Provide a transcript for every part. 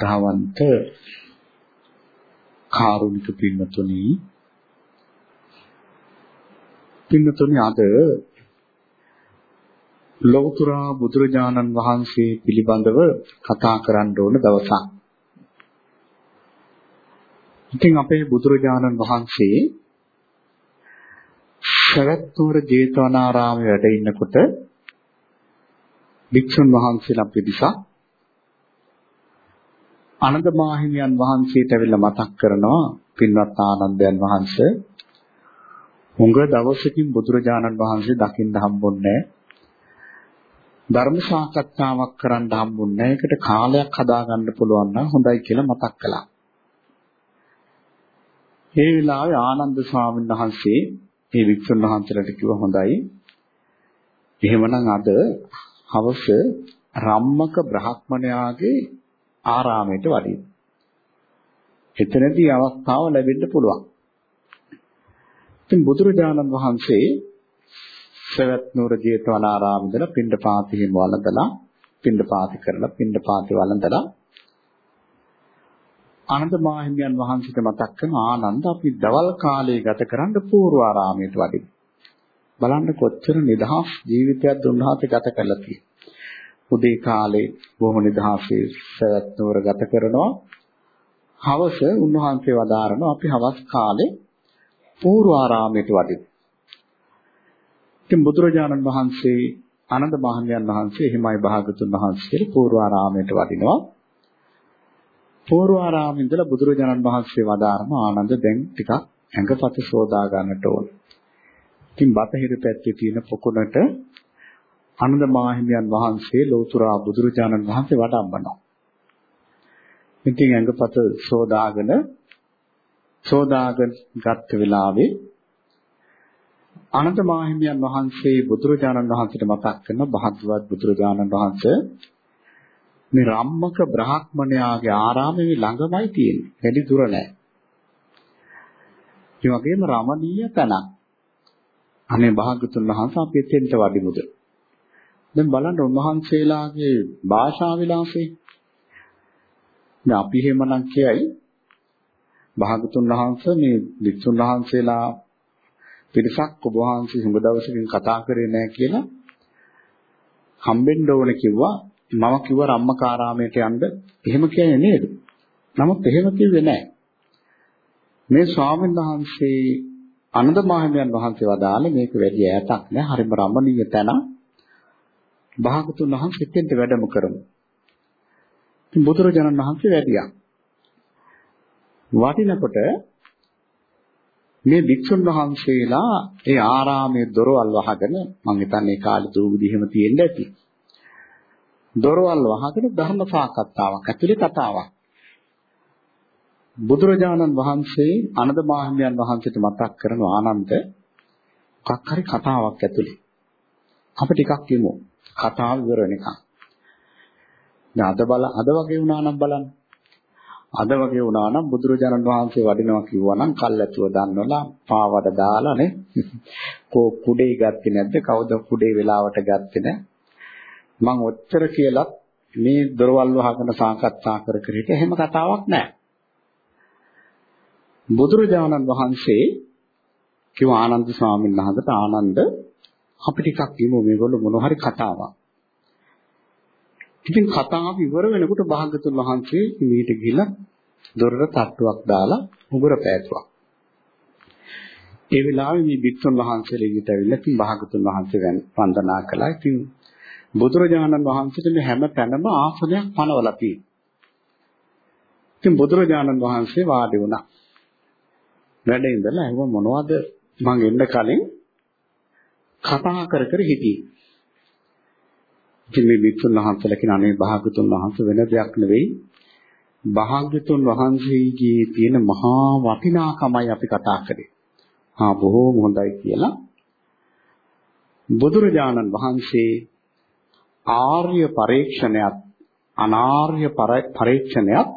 ශ්‍රද්ධාවන්ත කාරුණික පින්නතුනි පින්නතුනි අද ලෞතර බුදුරජාණන් වහන්සේ පිළිබඳව කතා කරන්න ඕන දවසක්. ඉතින් අපේ බුදුරජාණන් වහන්සේ ශරත්තුර ජේතවනාරාමයේ වැඩ ඉන්නකොට භික්ෂුන් වහන්සේලා පිරිසක් ආනන්ද මාහිමියන් වහන්සේට ඇවිල්ලා මතක් කරනවා පින්වත් ආනන්දයන් වහන්සේ හුඟ දවසකින් බුදුරජාණන් වහන්සේ දකින්න හම්බුන්නේ ධර්ම සාකච්ඡාවක් කරන්න හම්බුන්නේ ඒකට කාලයක් හදාගන්න පුළුවන් නම් හොඳයි කියලා මතක් කළා. ඒ වෙලාවේ ආනන්ද ස්වාමීන් වහන්සේ මේ වික්ෂුන් වහන්සේලාට කිව්වා හොඳයි. එහෙමනම් අද හවස රම්මක බ්‍රහ්මණයාගේ ආරාමයට වඩින්න. එතනදී අවස්ථාව ලැබෙන්න පුළුවන්. ඉතින් බුදුරජාණන් වහන්සේ සවැත් නුවර ජේතවනාරාම ඉඳලා පිණ්ඩපාතයෙන් වළඳලා පිණ්ඩපාති කරලා පිණ්ඩපාති වළඳලා ආනන්ද මාහිමියන් වහන්සේට මතක් කරන ආනන්ද අපි දවල් කාලේ ගත කරන්න පූර්වාරාමයට වඩිමු. බලන්න කොච්චර නිදහස් ජීවිතයක් උන්වහන්සේ ගත කළා කියලා. උදේ කාලේ බොහොම නිදහසේ සවැත් නුවර ගත කරනවා. හවස උන්වහන්සේ වදාරනවා අපි හවස් කාලේ පූර්වාරාමයට වඩිමු. ඉතින් බුදුරජාණන් වහන්සේ ආනන්ද මහණයන් වහන්සේ එහිමයි භාගතුන් වහන්සේ පූර්වාරාමයට වඩිනවා. පූර්වාරාමේ ඉඳලා බුදුරජාණන් වහන්සේ වදාරන ආනන්ද දැන් ටිකක් ඇඟපත සෝදා ගන්නට ඕන. ඉතින් බතහිර පැත්තේ තියෙන පොකුණට ආනන්ද මාහිමියන් වහන්සේ ලෝතුරා බුදුරජාණන් වහන්සේ වඩම්බනවා. ඉතින් ඇඟපත සෝදාගෙන සෝදාගෙන ගත්ත වෙලාවේ ආනන්ද මාහිමියන් වහන්සේ බුදුරජාණන් වහන්සේට මතක් කරන භාග්‍යවත් බුදුරජාණන් වහන්සේ මේ රම්මක බ්‍රාහ්මණයාගේ ආරාමයේ ළඟමයි තියෙන්නේ. වැඩි දුර නැහැ. ඒ වගේම රමණීය තැනක්. අනේ භාග්‍යතුන් වහන්සේ අපි එතෙන්ට වඩිමුද? දැන් බලන්න උන්වහන්සේලාගේ භාෂා විලාසය. දැන් අපි එහෙමනම් කියයි භාගතුන් වහන්සේ මේ වික්ෂුන් වහන්සේලා පිරිසක් ඔබ වහන්සේ හුඟ දවසකින් කතා කරේ නැහැ කියලා හම්බෙන්න ඕන කිව්වා මම කිව්වා රම්මකාරාමයට යන්න එහෙම කියන්නේ නේද? නමුත් එහෙම කිව්වේ නැහැ. මේ ස්වාමීන් වහන්සේ අනන්ත මහණන් වහන්සේ වදාළේ මේක වැඩි ඈතක් නෑ හරිම රමණීය තැන. භාගතුන් වහන්සේ එතෙන්ට වැඩම කරමු. ඉතින් බුදුරජාණන් වහන්සේ වැඩියා. වටිනකොට මේ භික්ෂුන් වහන්සේලා ඒ ආරාමයේ දොරවල් වහගෙන මම හිතන්නේ කාලේ දූවිලි එහෙම තියෙන්න ඇති. දොරවල් වහගෙන ධර්ම සාකච්ඡාවක් ඇතුලේ කතාවක්. බුදුරජාණන් වහන්සේ අනද මාහිමියන් වහන්සේට මතක් කරන ආනන්ද මොකක් හරි කතාවක් ඇතුලේ. අපි ටිකක් කියමු. කතාව ඉවර වෙනකන්. දැන් අද බල අද වගේ වුණා නම් බලන්න. අද වගේ වුණා නම් බුදුරජාණන් වහන්සේ වඩිනවා කිව්වා නම් කල්ැතුව දන්නවලා පාවඩ දාලා නේ කෝ කුඩේ ගත්තේ නැද්ද කවුද කුඩේ වෙලාවට ගත්තේ නැ මං ඔච්චර කියලා මේ දොරවල් වහගෙන සාකච්ඡා කර කර හිට එහෙම කතාවක් නැහැ බුදුරජාණන් වහන්සේ කිව්ව ආනන්ද ස්වාමීන් වහන්සේට ආනන්ද අපි ටිකක් කියමු මේගොල්ලෝ මොන හරි කතාවක් ඉතින් කතාව ඉවර වෙනකොට භාගතුන් වහන්සේ මීට ගිහිල්ලා දොරට තට්ටුවක් දාලා උගුර පෑතුවා. ඒ වෙලාවේ මේ බික්ෂුන් වහන්සේලා ඊට ඇවිල්ලා ඉතින් භාගතුන් වහන්සේ වන්දනා කළා. ඉතින් බුදුරජාණන් වහන්සේට මේ හැම තැනම ආසනයක් පනවලා තියෙනවා. ඉතින් බුදුරජාණන් වහන්සේ වාඩි වුණා. වැඩ ඉඳලා අහුව මොනවද මං එන්න කලින් කතා කර කර හිටියේ. ඉතින් මේ වික්ෂුන් වහන්සේලා කියන අනේ භාගතුන් වහන්සේ වෙන දෙයක් නෙවෙයි. භාග්‍යතුන් වහන්සේගේ තියෙන මහා වටිනාකමයි අපි කතා කරේ. ආ බොහෝම හොඳයි කියලා. බුදුරජාණන් වහන්සේ ආර්ය පරීක්ෂණයත් අනාර්ය පරීක්ෂණයත්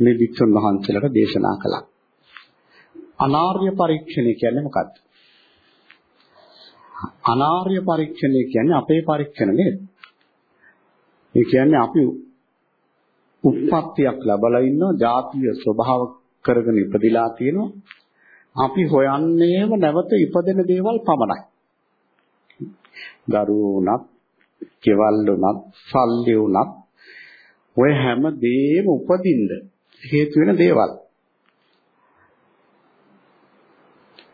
මේ වික්ෂුන් වහන්සේලාට දේශනා කළා. අනාර්ය පරීක්ෂණය කියන්නේ මොකක්ද? අනාර්ය පරීක්ෂණය කියන්නේ අපේ පරීක්ෂණ නේද? ඒ කියන්නේ අපි උත්පත්තියක් ලැබලා ඉන්නවා ජාතිය ස්වභාව කරගෙන ඉපදිලා තියෙනවා. අපි හොයන්නේම නැවත ඉපදෙන දේවල් පමණයි. දරුවෝ උනත් කෙවල් උනත් සල්ලි උනත් ඔය හැම දෙයක්ම උපදින්න හේතු වෙන දේවල්.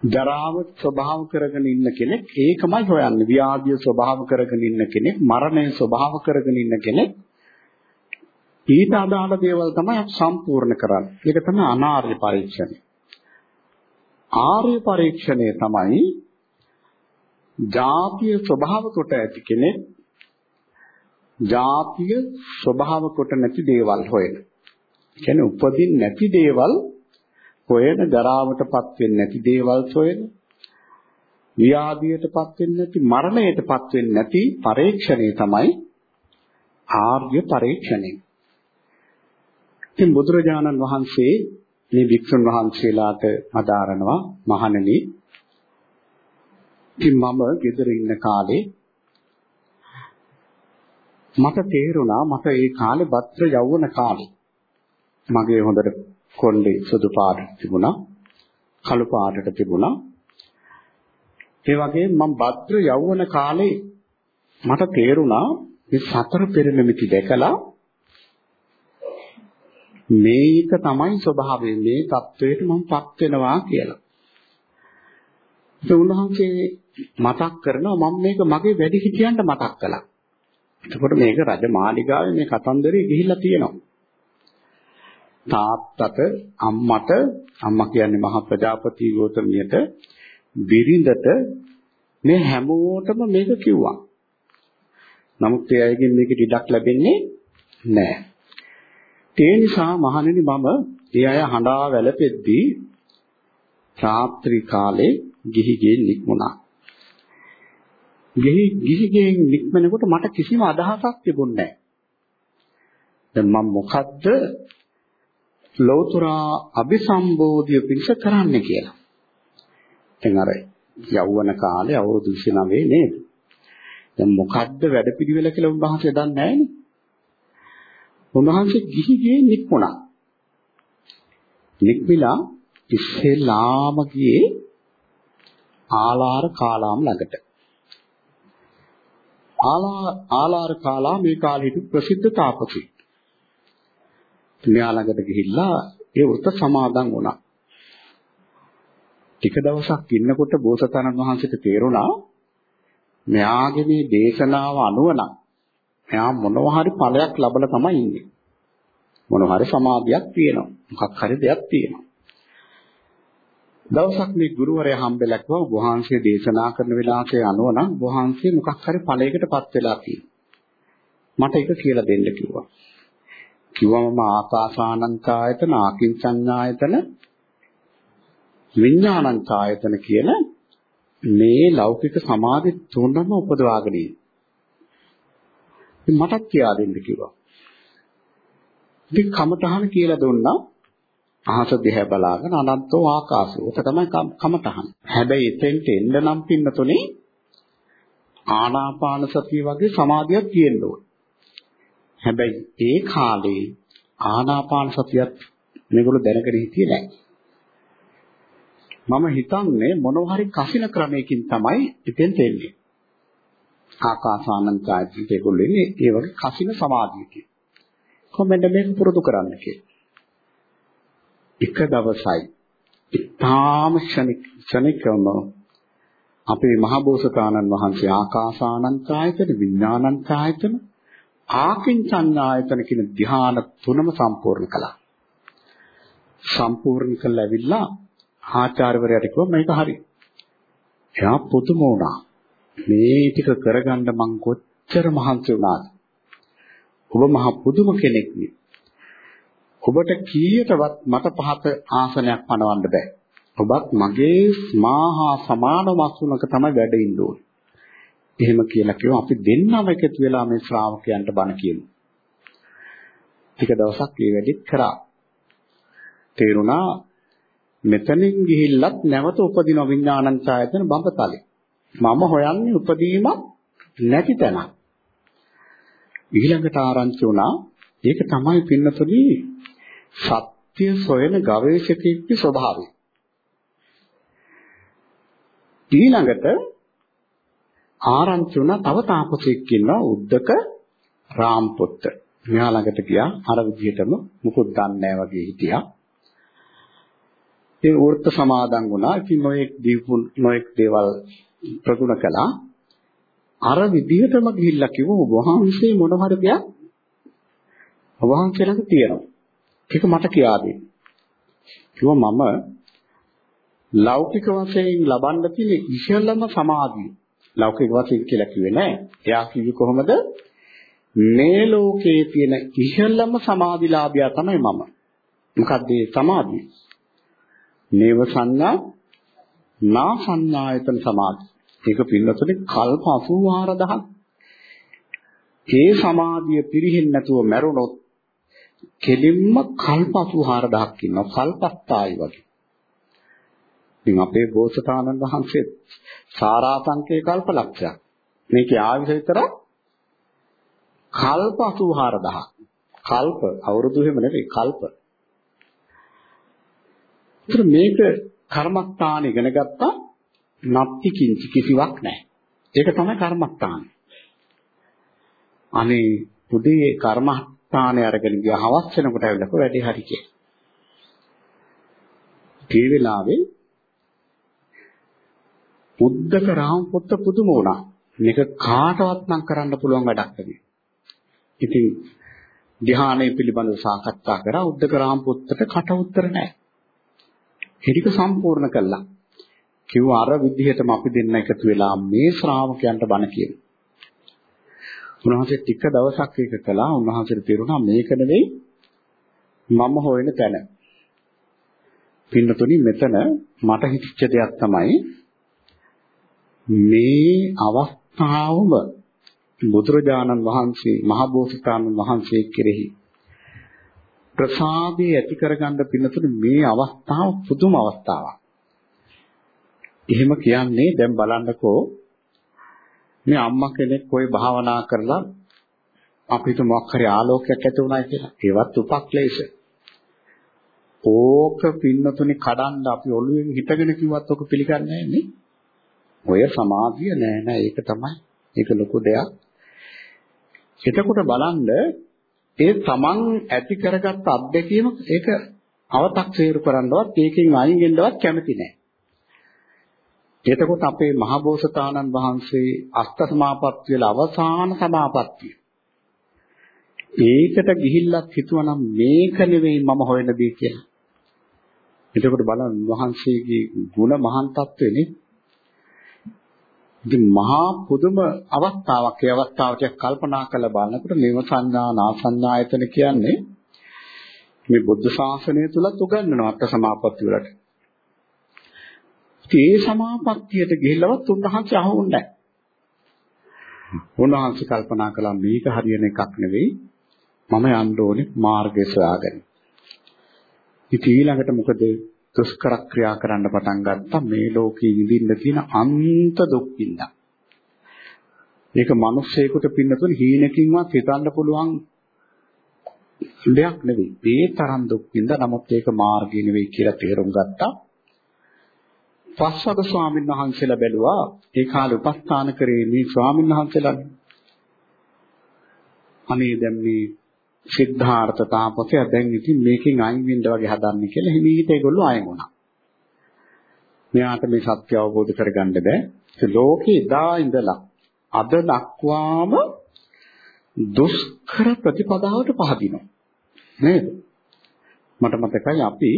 ජරාව ස්වභාව කරගෙන ඉන්න කෙනෙක් ඒකමයි හොයන්නේ. ව්‍යාධිය ස්වභාව කරගෙන ඉන්න කෙනෙක්, මරණය ස්වභාව කරගෙන ඉන්න කෙනෙක් ඊට අදාළ දේවල් තමයි සම්පූර්ණ කරන්නේ. ඒක තමයි අනාර්ය පරීක්ෂණය. ආර්ය පරීක්ෂණය තමයි ජාතිය ස්වභාව කොට ඇති කෙනෙක් ජාතිය ස්වභාව කොට නැති දේවල් හොයන. කියන්නේ උපදින් නැති දේවල් හොයන ජරාවටපත් වෙන්නේ නැති දේවල් හොයන ව්‍යාධියටපත් වෙන්නේ නැති මරණයටපත් වෙන්නේ නැති පරීක්ෂණය තමයි ආර්ය පරීක්ෂණය. ඉතින් බුදුරජාණන් වහන්සේ මේ වික්ෂුන් වහන්සේලාට අදාරනවා මහණෙනි ඉතින් මම ගෙදර ඉන්න කාලේ මට තේරුණා මට ඒ කාලේ භද්‍ර යවුන කාලේ මගේ හොඳට කොණ්ඩේ සුදු පාටට තිබුණා. කළු පාටට තිබුණා. ඒ වගේම මම භද්‍ර යෞවන කාලේ මට තේරුණා මේ සතර පෙරමිති දැකලා මේක තමයි ස්වභාවය මේ தത്വයට මමපත් වෙනවා කියලා. ඒ උන්වහන්සේ මතක් කරනවා මම මේක මගේ වැඩිහිටියන්ට මතක් කළා. එතකොට මේක රජ මාලිගාවේ මේ කතන්දරේ ගිහිල්ලා තියෙනවා. තාත්තට අම්මට අම්මා කියන්නේ මහා ප්‍රජාපති ගෝතමියට බිරිඳට මේ හැමෝටම මේක කිව්වා. නමුත් ඒ අයගෙන් මේක ඩිඩක් ලැබෙන්නේ නැහැ. ඒ නිසා මහණෙනි මම ඒ අය හඬා වැළපෙද්දී රාත්‍රී කාලේ ගිහි ගෙන් නික්මුණා. ගිහි ගිහි ගෙන් නික්මනකොට මට කිසිම අදහසක් තිබුණේ නැහැ. දැන් මම මොකද්ද ලෞතර අபிසම්බෝධිය පිණිස කරන්නේ කියලා. දැන් අර යෞවන කාලේ අවුරුදු 29 නේද? දැන් මොකද්ද වැඩපිළිවෙල කියලා උන්වහන්සේ දන්නේ නැහැනේ. උන්වහන්සේ ගිහි ගියේ නික්මුණා. නික්මිලා ඉස්සෙල්ලාම ගියේ ආලාර කාලාම් ළඟට. ආලා ආලාර කාලා මේ කාලේ හිටපු ප්‍රසිද්ධ තාපසී. මෙයා ළඟට ගිහිල්ලා ඒ වෘත සමාදන් වුණා. ටික දවසක් ඉන්නකොට බෝසතාණන් වහන්සේට තේරුණා මෙයාගේ මේ දේශනාව අනුව නම් එයා මොනවා හරි ඵලයක් ලබලා තමයි ඉන්නේ. මොනවා හරි සමාධියක් තියෙනවා. මොකක් හරි දෙයක් තියෙනවා. දවසක් මේ ගුරුවරයා හම්බෙලා කිව්වා වහන්සේ දේශනා කරන වෙලාවේ අනුව නම් වහන්සේ මොකක් හරි ඵලයකටපත් වෙලා තියෙනවා. මට ඒක කියලා දෙන්න කිව්වා. කිව්වම මම ආකාසානංචායතන ආකින්චඤ්ඤායතන විඥානංචායතන කියන මේ ලෞකික සමාධි තුනම උපදවාගෙන මටත් කියා දෙන්න කිව්වා. ඉතින් කමතහන කියලා දුන්නා. අහස දිහා බලාගෙන අනන්තෝ ආකාශය. ඒක තමයි කමතහන. හැබැයි එතෙන්ට එන්න නම් පින්නතුනේ ආනාපාන සතිය වගේ සමාධියක් තියෙන්න ඕන. හැබැයි ඒ කාලේ ආනාපාන සතියත් මේගොල්ලෝ දැනගෙන හිටියේ නැහැ. මම හිතන්නේ මොනවා හරි කසින ක්‍රමයකින් තමයි ඉතින් තෙන්නේ. ආකාසානං කායති ඒගොල්ලෝ ඉන්නේ ඒ වගේ කසින සමාධියකින්. කොහොමද මේක පුරුදු කරන්න කියලා. එක දවසයි ඊටාම ක්ෂණික ක්ෂණිකම අපේ මහබෝසතාණන් වහන්සේ ආකාසානං ආයතන විඥානං ආයතන ආකින්චඤ්ඤායතන කියන ධ්‍යාන තුනම සම්පූර්ණ කළා. සම්පූර්ණ කළා ඇවිල්ලා ආචාර්යවරයාට කිව්වා මේක හරි. එයා පුදුම වුණා. මේ ටික කරගන්න මං කොච්චර මහන්සි වුණාද? ඔබ මහ පුදුම කෙනෙක් නේ. ඔබට කීයටවත් මට පහත ආසනයක් පනවන්න බෑ. ඔබත් මගේ මාහා සමාන වස්තුනක තමයි වැඩ ඉන්න ඕනේ. එහෙම කියලා කිව්වා අපි දෙන්නම එකතු වෙලා මේ ශ්‍රාවකයන්ට බණ කියමු. ටික දවසක් මේ වැඩිත් කරා. තේරුණා මෙතනින් ගිහිල්ලත් නැවත උපදින විඥානං ඡායතන බඹතලේ. මම හොයන්නේ උපදීමක් නැති තැනක්. ඊළඟට ආරංචි වුණා ඒක තමයි පින්නතුනි සත්‍ය සොයන ගවේෂකෙක්ගේ ස්වභාවය. ඊළඟට ආරංචි වුණා තව තාපසෙක් ඉන්නවා උද්දක රාම්පොත්ත. මෙයා ළඟට ගියා අර විදිහටම මුකුත් දන්නේ නැහැ වගේ හිටියා. ඒ වෘත්ත සමාදන් වුණා. ඉතින් නොඑක් දීපුන් නොඑක් දේවල් ප්‍රගුණ කළා. අර විදිහටම ගිහිල්ලා කිව්වා ඔබ වහන්සේ මොන හරි දෙයක් ඔබ වහන්සේ ළඟ තියෙනවා. ඒක මට කියා දෙන්න. කිව්වා මම ලෞකික වශයෙන් ලබන්න තියෙන ඉහළම සමාධිය. ලෞකික වශයෙන් කියලා කිව්වේ නෑ. එයා කිව්වේ කොහොමද? මේ ලෝකයේ තියෙන ඉහළම සමාධිලාභය තමයි මම. මොකක්ද මේ සමාධිය? නේව සංඥා නා සංඥායතන සමාධි. ඒක පින්නතුනේ කල්ප 84000ක්. ඒ සමාධිය පිරෙහෙන්නේ නැතුව මැරුණොත් කෙලින්ම කල්ප 84000ක් ඉන්නවා. කල්පස්ථායි වගේ. ඉතින් අපේ බෝසතාණන් වහන්සේ සාරාංශකේ කල්ප ලක්ෂයක්. මේකේ ආයුෂ විතර කල්ප 84000ක්. කල්ප අවුරුදු හැම නෙවෙයි කල්ප. ඒත් මේක කර්මස්ථාන ඉගෙන ගත්තා නත්ති කිංචි කිසිවක් නැහැ. ඒක තමයි කර්මස්ථාන. අනේ පුදේ කර්මස්ථානේ අරගෙන ගියා හවස් වෙනකොට ඇවිල්ලා කො වැඩි හරි කිය. ඒ වෙලාවේ උද්දක රාම පුත්ත පුදුම වුණා. මේක කාටවත් නම් කරන්න පුළුවන් වැඩක් නෙවෙයි. ඉතින් ධ්‍යානය පිළිබඳව සාකච්ඡා කරා උද්දක රාම පුත්තට කට උතර නැහැ. හිරික සම්පූර්ණ කළා. කිව්වා අර විදිහටම අපි දෙන්න එකතු වෙලා මේ ශ්‍රාවකයන්ට බණ කියන. උන්වහන්සේ ටික දවසක් ඒක කළා. උන්වහන්සේට තේරුණා මේක නෙවෙයි මම හොයන තැන. පින්නතුනි මෙතන මට හිතච්ච දෙයක් තමයි මේ අවස්ථාවම බුදුරජාණන් වහන්සේ මහබෝසතාණන් වහන්සේ කෙරෙහි ප්‍රසාදේ ඇති කරගන්න පින්නතුනේ මේ අවස්ථාව පුදුම අවස්ථාවක්. එහෙම කියන්නේ දැන් බලන්නකෝ මේ අම්මා කෙනෙක් કોઈ භාවනා කරලා අපිට මොකක් හරි ආලෝකයක් ඇති වුණා කියලා. ඒවත් උපක්ලේශ. ඕක පින්නතුනේ කඩන්න අපි ඔළුවෙන් හිටගෙන කිව්වත් ඔක පිළිගන්නේ නැහැ නේ. ඔය සමාධිය නෑ නෑ ඒක තමයි ඒක ලොකු දෙයක්. එතකොට බලන්න ඒ තමන් ඇති කරගත් අත්දැකීම ඒක අවතක් සේරු කරන්නවත් ඒකෙන් අයින් වෙන්නවත් කැමති නෑ. එතකොට අපේ මහබෝසතාණන් වහන්සේ අෂ්ට සමාපත්තිය වල අවසාන සමාපත්තිය. ඒකට ගිහිල්ලත් හිතුවනම් මේක නෙවෙයි මම හොයන දේ කියලා. එතකොට බලන්න වහන්සේගේ ಗುಣ මහාන් තත්වෙනේ ඉතින් මහා පුදුම අවස්ථාවක් ඒ අවස්ථාවට කල්පනා කරලා බලනකොට නිව සංඥා නාසඤ්ඤායතන කියන්නේ මේ බුද්ධ ශාසනය තුලත් උගන්වනවා අට සමාපatti වලට. ඒ සමාපත්තියට ගිහිල්ලවත් උන්වහන්සේ අහුුන්නේ නැහැ. උන්වහන්සේ කල්පනා කළා මේක හරියන එකක් නෙවෙයි මම යන්න ඕනේ මාර්ගය සොයාගෙන. ඉතින් ඊළඟට මොකද දුෂ්කර ක්‍රියා කරන්න පටන් ගත්තා මේ ලෝකේ ඉඳින්න තියෙන අන්ත දුක් විඳා. මේක මිනිස්සෙකුට පින්නතුන හීනකින්වත් හිතන්න පුළුවන් දෙයක් නෙවෙයි. ඒ තරම් දුක් විඳා නමුත් ඒක මාර්ගය නෙවෙයි කියලා තේරුම් ගත්තා. පස්වග ස්වාමීන් වහන්සේලා බැලුවා ඒ කාලේ උපස්ථාන කරේ මේ ස්වාමීන් වහන්සේලා අනේ දැන් මේ සිද්ධාර්ථ තාපසයා දැන් ඉතින් මේකෙන් අයින් වෙන්න වගේ හදන්නේ කියලා හිමීට ඒගොල්ලෝ අයින් වුණා. මෙයාට මේ සත්‍ය අවබෝධ කරගන්න බෑ. ඒ ලෝකේ ඉදා ඉඳලා අද දක්වාම දුෂ්කර ප්‍රතිපදාවට පහදිනවා. නේද? මට මතකයි අපි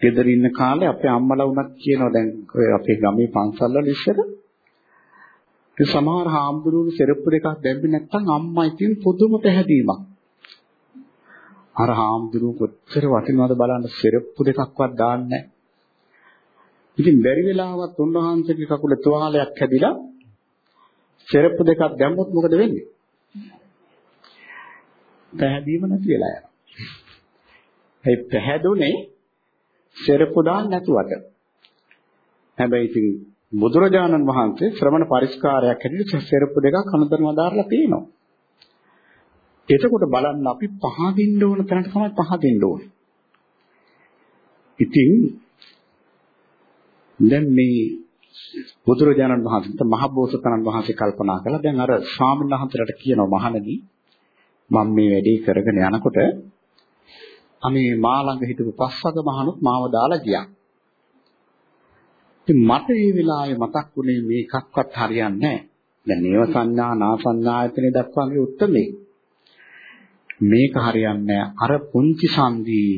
ගෙදර ඉන්න කාලේ අපේ අම්මලා වුණත් කියනවා දැන් ඔය අපේ ගමේ පන්සල් වල ඉස්සර ඒ සමහර හාමුදුරුවෝ සෙරප්පු දෙකක් දැම්බි නැත්නම් අම්මා ඉතින් පුදුම පැහැදීමක්. අර හාමුදුරුවෝ කොච්චර වටිනවද බලන්න සෙරප්පු දෙකක්වත් දාන්නේ නැහැ. ඉතින් බැරි වෙලාවත් උන්වහන්සේගේ කකුලේ තුවාලයක් හැදිලා සෙරප්පු දෙකක් දැම්මොත් මොකද වෙන්නේ? පැහැදීම නැති වෙලා යනවා. ඒ පැහැදුනේ සෙරප්පු දාන්න නැතුවට. හැබැයි ඉතින් බුදුරජාණන් වහන්සේ ශ්‍රමණ පරිස්කාරයක් හැටියට සෙරප්පු දෙකක් අනුතරම දාලා තියෙනවා. එතකොට බලන්න අපි පහදින්න ඕන තැනට තමයි පහදින්න ඕනේ. ඉතින් දැන් මේ බුදුරජාණන් වහන්සේට මහබෝසතාණන් වහන්සේ කල්පනා කළා දැන් අර ස්වාමීන් වහන්සේලාට කියනවා මහණනි මම මේ වැඩේ කරගෙන යනකොට අනේ මා ළඟ හිටපු පස්වග මහණුත් මාව දාලා ගියා. ඉතින් මට මේ වෙලාවේ මතක් වුණේ මේකක්වත් හරියන්නේ නැහැ. දැන් නේව සංඥා නා සංඥායතනෙ දක්වාගේ උත්තරේ. මේක හරියන්නේ අර පුංචි සංදී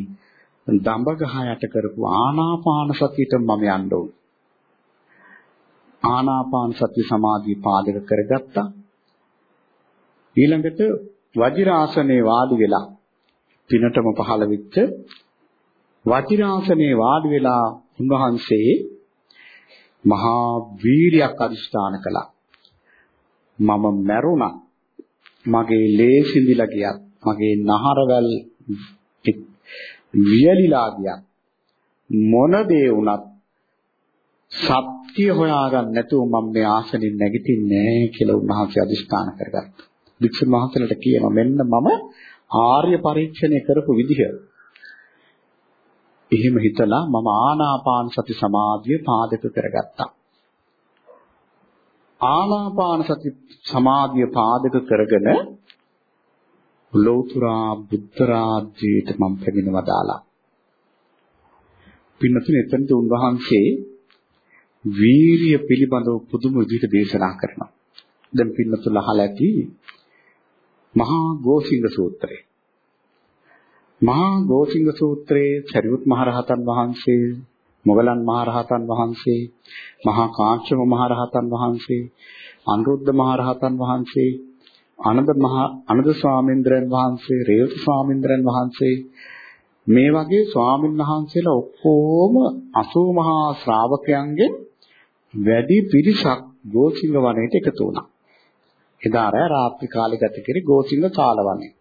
දඹ ගහ යට කරපු ආනාපාන සතියට මම යන්න ඕන. ආනාපාන සති සමාධිය පාදක කරගත්තා. ඊළඟට වජිරාසනේ වාඩි වෙලා පිනටම පහළ වෙච්ච වජිරාසනේ වාඩි වෙලා උන්වහන්සේ මහා වීරියක් අදිස්ථාන කළා. මම මැරුණා. මගේ ලේ සිඳිලා ගියත් මගේ නහරවැල් වියලිලා ගියත් මොන දේ වුණත් සත්‍ය හොයාගන්න නැතුව මම මේ ආසනින් නැගිටින්නේ නැහැ කියලා උන්වහන්සේ අදිස්ථාන කරගත්තා. වික්ෂුන් වහන්සේලාට කියනවා මෙන්න මම ආර්ය පරීක්ෂණය කරපු විදිහ. එහෙම හිතලා මම ආනාපාන සති සමාධිය පාදක කරගත්තා. ආනාපාන සති සමාධිය පාදක කරගෙන ලෞතුරා බුද්ධ රාජ්‍යයට මම පැමිණව දාලා. පින්නතුනේ එතනදී උන්වහන්සේ වීරිය පිළිබඳව පුදුම විදිහට දේශනා කරනවා. දැන් පින්නතුල අහලා ඇති මහා ගෝසිංග සූත්‍රය. මහා ගෝසිංග සූත්‍රයේ චරිවුත් මහරහතන් වහන්සේ, මොගලන් මහරහතන් වහන්සේ, මහා කාශ්‍යප මහරහතන් වහන්සේ, අනුරුද්ධ මහරහතන් වහන්සේ, අනද මහා අනද ස්වාමීන්ද්‍රයන් වහන්සේ, රේවත ස්වාමීන්ද්‍රයන් වහන්සේ මේ වගේ ස්වාමීන් වහන්සේලා ඔක්කොම 80 මහා ශ්‍රාවකයන්ගෙන් වැඩි පිරිසක් ගෝසිංග වනයේට එකතු වුණා. එදා රෑ රාත්‍රී කාලේ ගත කරේ ගෝසිංග කාලවනේ.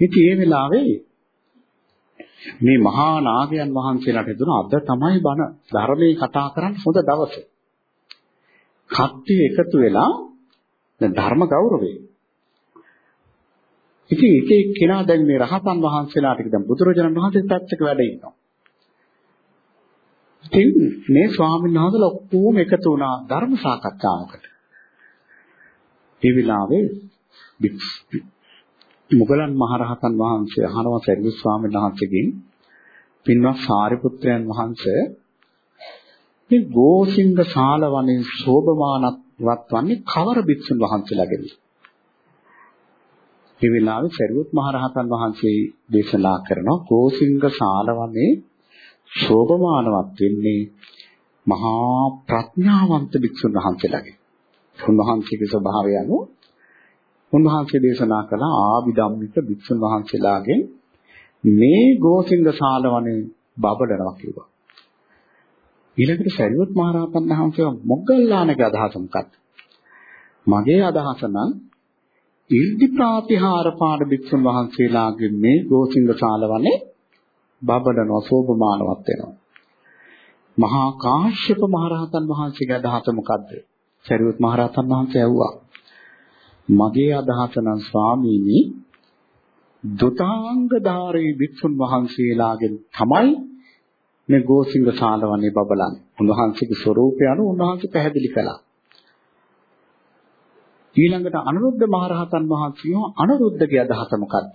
ඉතින් ඒ වෙලාවේ මේ මහා නාගයන් වහන්සේලාට හිතුණා අද තමයි බණ ධර්මයේ කතා කරන්න හොඳ දවස. කට්ටිය එකතු වෙලා දැන් ධර්ම ගෞරවය. ඉතින් එක එක්කෙනා දැන් මේ රහතන් වහන්සේලා ටික දැන් බුදුරජාණන් වහන්සේ පැත්තක වැඩ ඉන්නවා. ඉතින් මේ ස්වාමීන් වහන්සේලා ඔක්කොම එකතු වුණා ධර්ම සාකච්ඡාවකට. ඒ වෙලාවේ මුගලන් මහරහතන් වහන්සේ අහනවා සරියුත් ස්වාමීන් වහන්සේගෙන් පින්වත් සාරිපුත්‍රයන් වහන්සේ මේ ගෝසිංග ශාලවනේ શોභමානවත් වන්නේ කවර භික්ෂුන් වහන්සේලාගෙන්ද? මේ වෙලාවේ සරියුත් මහරහතන් වහන්සේ දේශනා කරනවා ගෝසිංග ශාලවනේ શෝභමානවත් වෙන්නේ මහා ප්‍රඥාවන්ත භික්ෂුන් වහන්සේලාගේ. උන්වහන්සේගේ ස්වභාවය අනුව උන්වහන්සේ දේශනා කළ ආවිධම්මික භික්ෂුන් වහන්සේලාගෙන් මේ ගෝසිංග ශාලවනේ බබලනවා කිව්වා. ඊළඟට සරියොත් මහ රහතන් වහන්සේ මොග්ගල්ලානගේ අදහස මොකක්ද? මගේ අදහස නම් ඉර්ධි ප්‍රාතිහාර පාඩ භික්ෂුන් වහන්සේලාගේ මේ ගෝසිංග ශාලවනේ බබලනවා සෝභමානවත් වෙනවා. මහා කාශ්‍යප මහරහතන් වහන්සේගේ අදහස මොකද්ද? සරියොත් මහරහතන් වහන්සේ ඇහුවා. මගේ අදහස නම් ස්වාමීනි දුතාංගධාරී භික්ෂුන් වහන්සේලාගෙන් තමයි මේ ගෝසිංග සාලවන්නේ බබලන්නේ. උන්වහන්සේගේ ස්වરૂපය අනුව උන්වහන්සේ පැහැදිලි කළා. ඊළඟට අනුරුද්ධ මහරහතන් වහන්සේ අනුරුද්ධගේ අදහස මොකක්ද?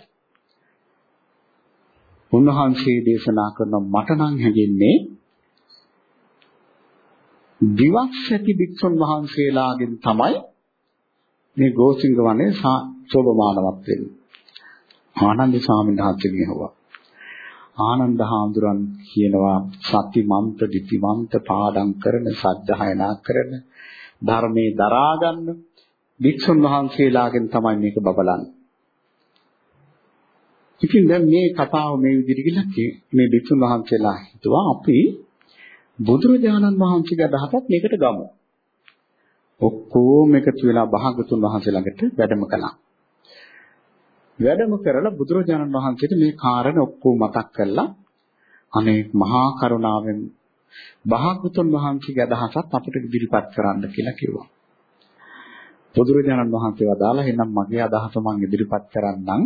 උන්වහන්සේ දේශනා කරන මට නම් හැඟෙන්නේ දිවක් ඇති භික්ෂුන් වහන්සේලාගෙන් තමයි මේ ගෝසිංග වනේ සෝභමානවත් වෙන්නේ. ආනන්ද ස්වාමීන් වහන්සේගෙන් හොවා. ආනන්ද හාමුදුරන් කියනවා සතිමන්ත දිතිමන්ත පාඩම් කරන සද්ධායනා කරන ධර්මයේ දරා ගන්න භික්ෂුන් වහන්සේලාගෙන් තමයි මේක බබලන්නේ. ඉතින් දැන් මේ කතාව මේ විදිහට ගිහලා මේ භික්ෂුන් වහන්සේලා හිතුවා අපි බුදුරජාණන් වහන්සේගේ අදහසත් මේකට ගමු. ඔක්කොම එකතු වෙලා භාගතුන් වහන්සේ ළඟට වැඩම කළා. වැඩම කරලා බුදුරජාණන් වහන්සේට මේ කාරණේ ඔක්කොම මතක් කරලා අනේ මහා කරුණාවෙන් භාගතුන් වහන්සේගේ අදහසත් අපිට ඉදිරිපත් කරන්න කියලා කිව්වා. බුදුරජාණන් වහන්සේ වදාලා එහෙනම් මගේ අදහස මම ඉදිරිපත් කරන්නම්.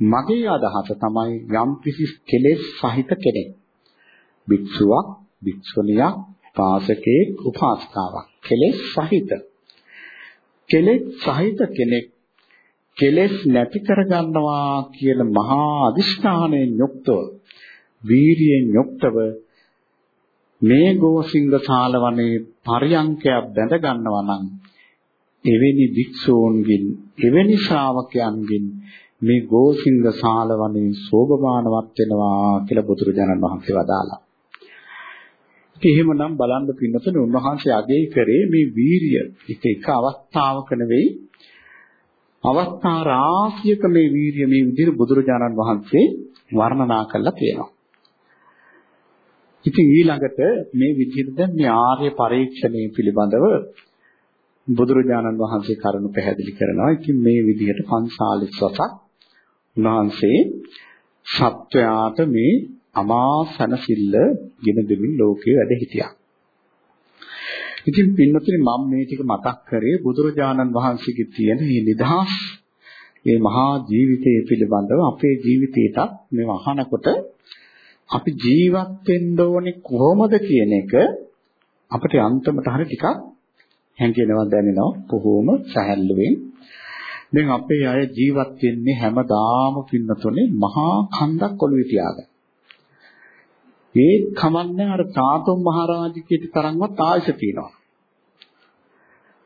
මගේ අදහස තමයි යම් කිසි කෙලෙස් සහිත කෙනෙක්. භික්ෂුවක්, භික්ෂුණියක්, පාසකේ උපාසකාවක්. කෙලෙස් සහිත. කෙලෙස් සහිත කෙනෙක් කෙලෙස් නැති කරගන්නවා කියන මහා අදිෂ්ඨානයෙන් යුක්තව වීරියෙන් යුක්තව මේ ගෝසිංග සාලවනේ පරියංකයක් බැඳ ගන්නවා නම් එවැනි භික්ෂූන්ගෙන් එවැනි ශ්‍රාවකයන්ගෙන් මේ ගෝසිංග සාලවනේ සෝභමානවත් වෙනවා කියලා බුදුරජාණන් වහන්සේ වදාලා. ඉතින් එහෙමනම් බලන්න පින්නතුනේ උන්වහන්සේ අගය කරේ මේ වීරිය එක එක අවස්ථාවක නෙවෙයි අවස්ථා රාශියක මේ වීරිය මේ විදිහට බුදුරජාණන් වහන්සේ වර්ණනා කරලා තියෙනවා. ඉතින් ඊළඟට මේ විදිහට දැන් මේ ආර්ය පරීක්ෂණය පිළිබඳව බුදුරජාණන් වහන්සේ කරුණු පැහැදිලි කරනවා. ඉතින් මේ විදිහට 45 වසක් උන්වහන්සේ සත්වයාට මේ අමා සනසිල්ල ගෙන දෙමින් ලෝකේ වැඩ හිටියා. ඉතින් පින්නතුනි මම මේ ටික මතක් කරේ බුදුරජාණන් වහන්සේගේ තියෙන මේ නිදහස් මේ මහා ජීවිතය පිළිබඳව අපේ ජීවිතේටත් මේ අහනකොට අපි ජීවත් වෙන්න ඕනේ කොහොමද කියන එක අපිට අන්තිමට හරිය ටිකක් හැංගෙනවා දැනෙනවා. කොහොම සැහැල්ලුවෙන්. දැන් අපේ අය ජීවත් වෙන්නේ හැමදාම පින්නතුනේ මහා කන්දක් ඔළුවේ තියාගෙන. ඒ කමන්නේ අර චාතුම් මහරජිකේට තරම්වත් ආයස තියෙනවා.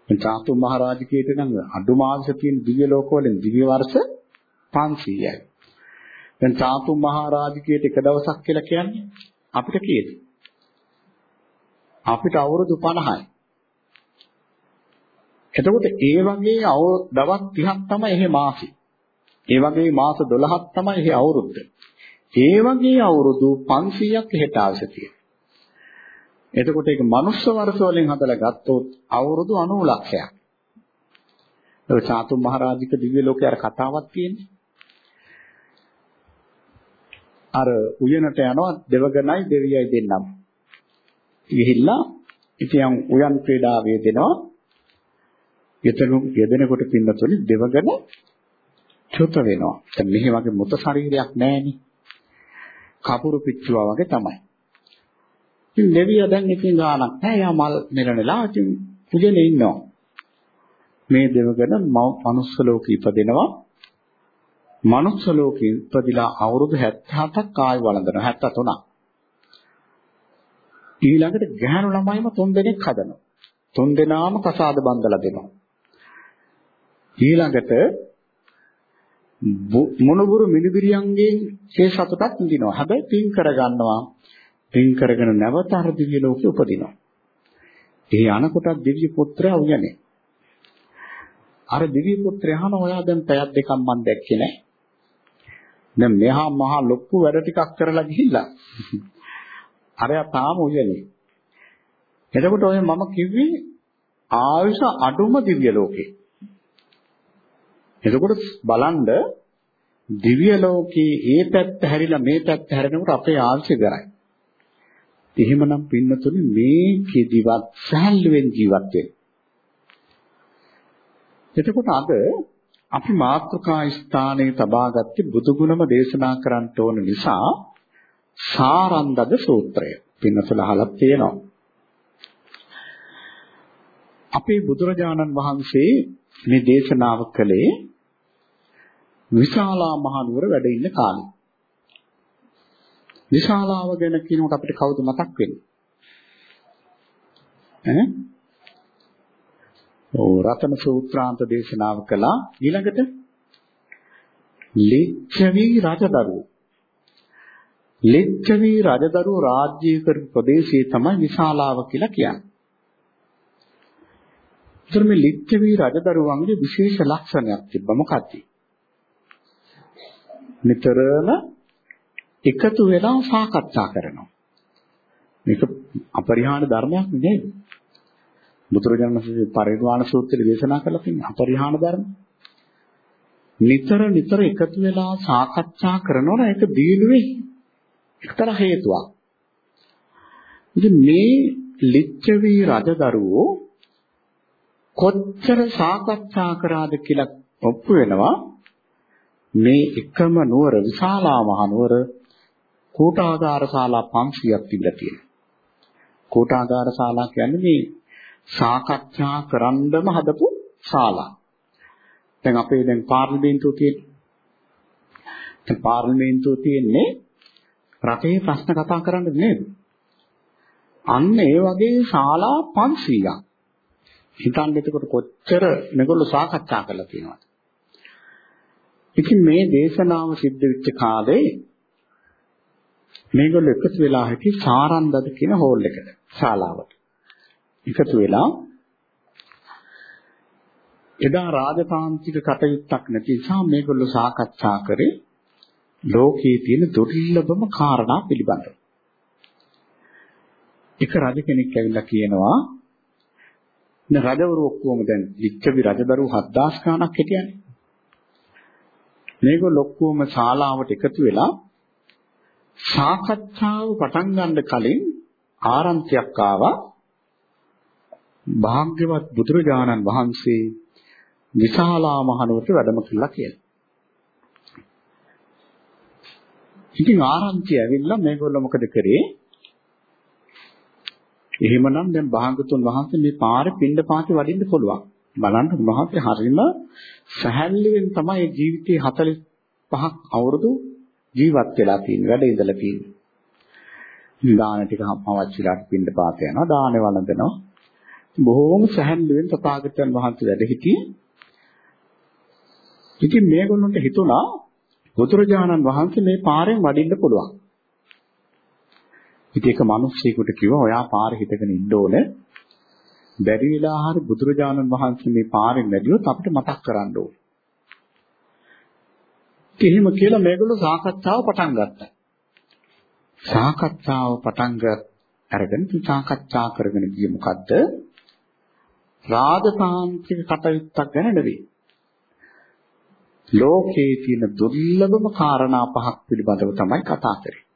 දැන් චාතුම් මහරජිකේට නම් අඩුම ආයස තියෙන දිව්‍ය ලෝකවලින් දිව්‍ය වර්ෂ 500යි. දැන් චාතුම් මහරජිකේට එක දවසක් කියලා කියන්නේ අපිට කීයද? අපිට අවුරුදු 50යි. එතකොට ඒ වගේ දවස් 30ක් තමයි එහි මාසෙ. ඒ වගේ මාස 12ක් තමයි එහි අවුරුද්ද. ඒ වගේ අවුරුදු 500ක් එහෙට අවශ්‍ය තියෙනවා. එතකොට ඒක මනුස්ස වර්ෂ වලින් හදලා ගත්තොත් අවුරුදු 90 ලක්ෂයක්. ඒ චාතුම් මහරජික දිව්‍ය ලෝකේ අර කතාවක් තියෙන්නේ. අර උයනට යනවා දෙවගණයි දෙවියයි දෙන්නම. ගිහිල්ලා ඉතින් උයන් ක්‍රීඩාවේ දෙනවා. යතනු යෙදෙනකොට පින්නතොලි දෙවගණ චුත වෙනවා. දැන් මෙහි වගේ මුත ශරීරයක් නැහෙනේ. කපුරු පිච්චුවා වගේ තමයි. ඉතින් දෙවියා දැන් ඉතින් ගානක් නැහැ. යා මල් මෙලනලා ඉතින් පුජනේ ඉන්නවා. මේ දෙවගණ මනුස්ස ලෝකෙ ඉපදෙනවා. මනුස්ස ලෝකෙ ඉපදිලා අවුරුදු 77ක් ආයු වළඳනවා 73ක්. ඊළඟට ගැහැණු ළමයිම තුන් දෙනෙක් හදනවා. තුන් දෙනාම කසාද බන්දලා දෙනවා. ඊළඟට මොනබුරු මිනිබිරියන්ගෙන් ඒ සතුටක් විඳිනවා. හැබැයි පින් කරගන්නවා. පින් කරගෙන නැවත අර දිව්‍ය ලෝකෙ උපදිනවා. ඒ අනකොට දිව්‍ය පුත්‍රයා උයනේ. අර දිව්‍ය පුත්‍රයා අහන ඔයා දැන් පැයක් දෙකක් මන් දැක්කේ නෑ. දැන් මෙහා මහා ලොකු වැඩ ටිකක් කරලා ගිහිල්ලා. අරයා තාම උයනේ. එතකොට ඔය මම කිව්වේ ආයුෂ අඩුම දිව්‍ය ලෝකේ. එතකොට බලන්න දිව්‍ය ලෝකේ ඒ පැත්ත හැරිලා මේ පැත්ත හැරෙනකොට අපේ ආංශය කරයි. එහෙමනම් පින්නතුනේ මේ කිදිවත් සහැල්ලුවෙන් ජීවත් වෙන්න. එතකොට අද අපි මාත්‍රකා ස්ථානයේ තබාගත්තේ බුදුගුණම දේශනා කරන්න ඕන නිසා සාරන්දද සූත්‍රය පින්නතුල අහලා තියෙනවා. අපේ බුදුරජාණන් වහන්සේ මේ දේශනාව කළේ විශාලා මහනුවර වැඩ ඉන්න කාලේ. විශාලාව ගැන කියනකොට අපිට කවුද මතක් වෙන්නේ? ඈ? ඔව් රතන සූත්‍රාන්ත දේශනාව කළා. ඊළඟට ලිච්ඡවි රජදරුවෝ. ලිච්ඡවි රජදරුවෝ රාජ්‍ය කරපු ප්‍රදේශයේ තමයි විශාලාව කියලා කියන්නේ. ඒතර මේ ලිච්ඡවි රජදරුවන්ගේ විශේෂ ලක්ෂණයක් තිබ්බ මොකක්ද? නිතරම එකතු වෙලා සාකච්ඡා කරනවා. මේක අපරිහාන ධර්මයක් නෙවෙයි. බුදුරජාණන් වහන්සේ පරිණාම සූත්‍රයේ දේශනා කළා තියෙන අපරිහාන ධර්ම. නිතර නිතර එකතු වෙලා සාකච්ඡා කරනවා ඒක දීනුවේ එක්තරා හේතුවක්. ඉතින් මේ ලිච්ඡවි රජදරුවෝ කොච්චර සාකච්ඡා කරාද කියලා ඔප්පු වෙනවා මේ එකම නුවර විශාලා මහ නුවර කෝටාගාර ශාලා 500ක් තිබිලා තියෙනවා. කෝටාගාර ශාලා කියන්නේ මේ සාකච්ඡා කරන්නම හදපු ශාලා. දැන් අපේ දැන් පාර්ලිමේන්තුව තියෙන්නේ. දැන් පාර්ලිමේන්තුව තියෙන්නේ රටේ ප්‍රශ්න කතා කරන්න නේද? අන්න ඒ වගේ ශාලා 500ක්. හිතන්න එතකොට කොච්චර මේගොල්ලෝ සාකච්ඡා කරලා තියෙනවද? ඉතින් මේ දේශනාව සිද්ධ වෙච්ච කාලේ මේගොල්ලෝ එකතු වෙලා හිටි සාරන්දද කියන හෝල් එකට ශාලාවට. එකතු වෙලා එදා රාජතාන්ත්‍රික කටයුත්තක් නැති නිසා මේගොල්ලෝ සාකච්ඡා කරේ ලෝකයේ තියෙන දුර්ලභම කාරණා පිළිබඳව. එක රජ කෙනෙක් ඇවිල්ලා කියනවා න රජවරු ඔක්කොම දැන් ලිච්ඡවි රජදරු 7000 ගණක් හිටියනේ. මේගොල්ලෝ ඔක්කොම ශාලාවට එකතු වෙලා සාකච්ඡාව පටන් ගන්න කලින් ආරම්භයක් ආවා භාග්‍යවත් බුදුරජාණන් වහන්සේ විශාලා මහනුවරට වැඩම කළා කියලා. ඉතින් ආරම්භය ඇවිල්ලා මේගොල්ලෝ මොකද කරේ? එහෙමනම් දැන් භාගතුන් වහන්සේ මේ පාරේ පින්ඩ පාති වඩින්න පුළුවන්. බලන්න උන්වහන්සේ හරිම සැහැල්ලුවෙන් තමයි ජීවිතේ 45ක් අවුරුදු ජීවත් වෙලා තියෙන්නේ වැඩ ඉඳලා තියෙන්නේ. දාන ටික අවශ්‍යලාට පින්ඩ පාත යනවා දාන වළඳනවා. බොහෝම සැහැල්ලුවෙන් තථාගතයන් වහන්සේ වැඩ සිටියේ. ඉතින් මේගොල්ලන්ට හිතුණා බුදුරජාණන් වහන්සේ මේ පාරෙන් වඩින්න පුළුවන්. ඉතින් ඒක මිනිස්සෙකුට කිව්වා ඔයා පාරේ හිටගෙන ඉන්න ඕනේ. බැරි වෙලා හරි බුදුරජාණන් වහන්සේ මේ පාරෙන් වැඩියොත් අපිට මතක් කරන්න ඕනේ. එහෙම කියලා මේගොල්ලෝ සාකච්ඡාව පටන් ගත්තා. සාකච්ඡාව පටන් අරගෙන සාකච්ඡා කරගෙන ගියේ මොකද්ද? රාජතාන්ත්‍රික කටයුත්තක් ගැන නෙවෙයි. ලෝකයේ තියෙන දුර්ලභම කාරණා පහක් පිළිබඳව තමයි කතා කරන්නේ.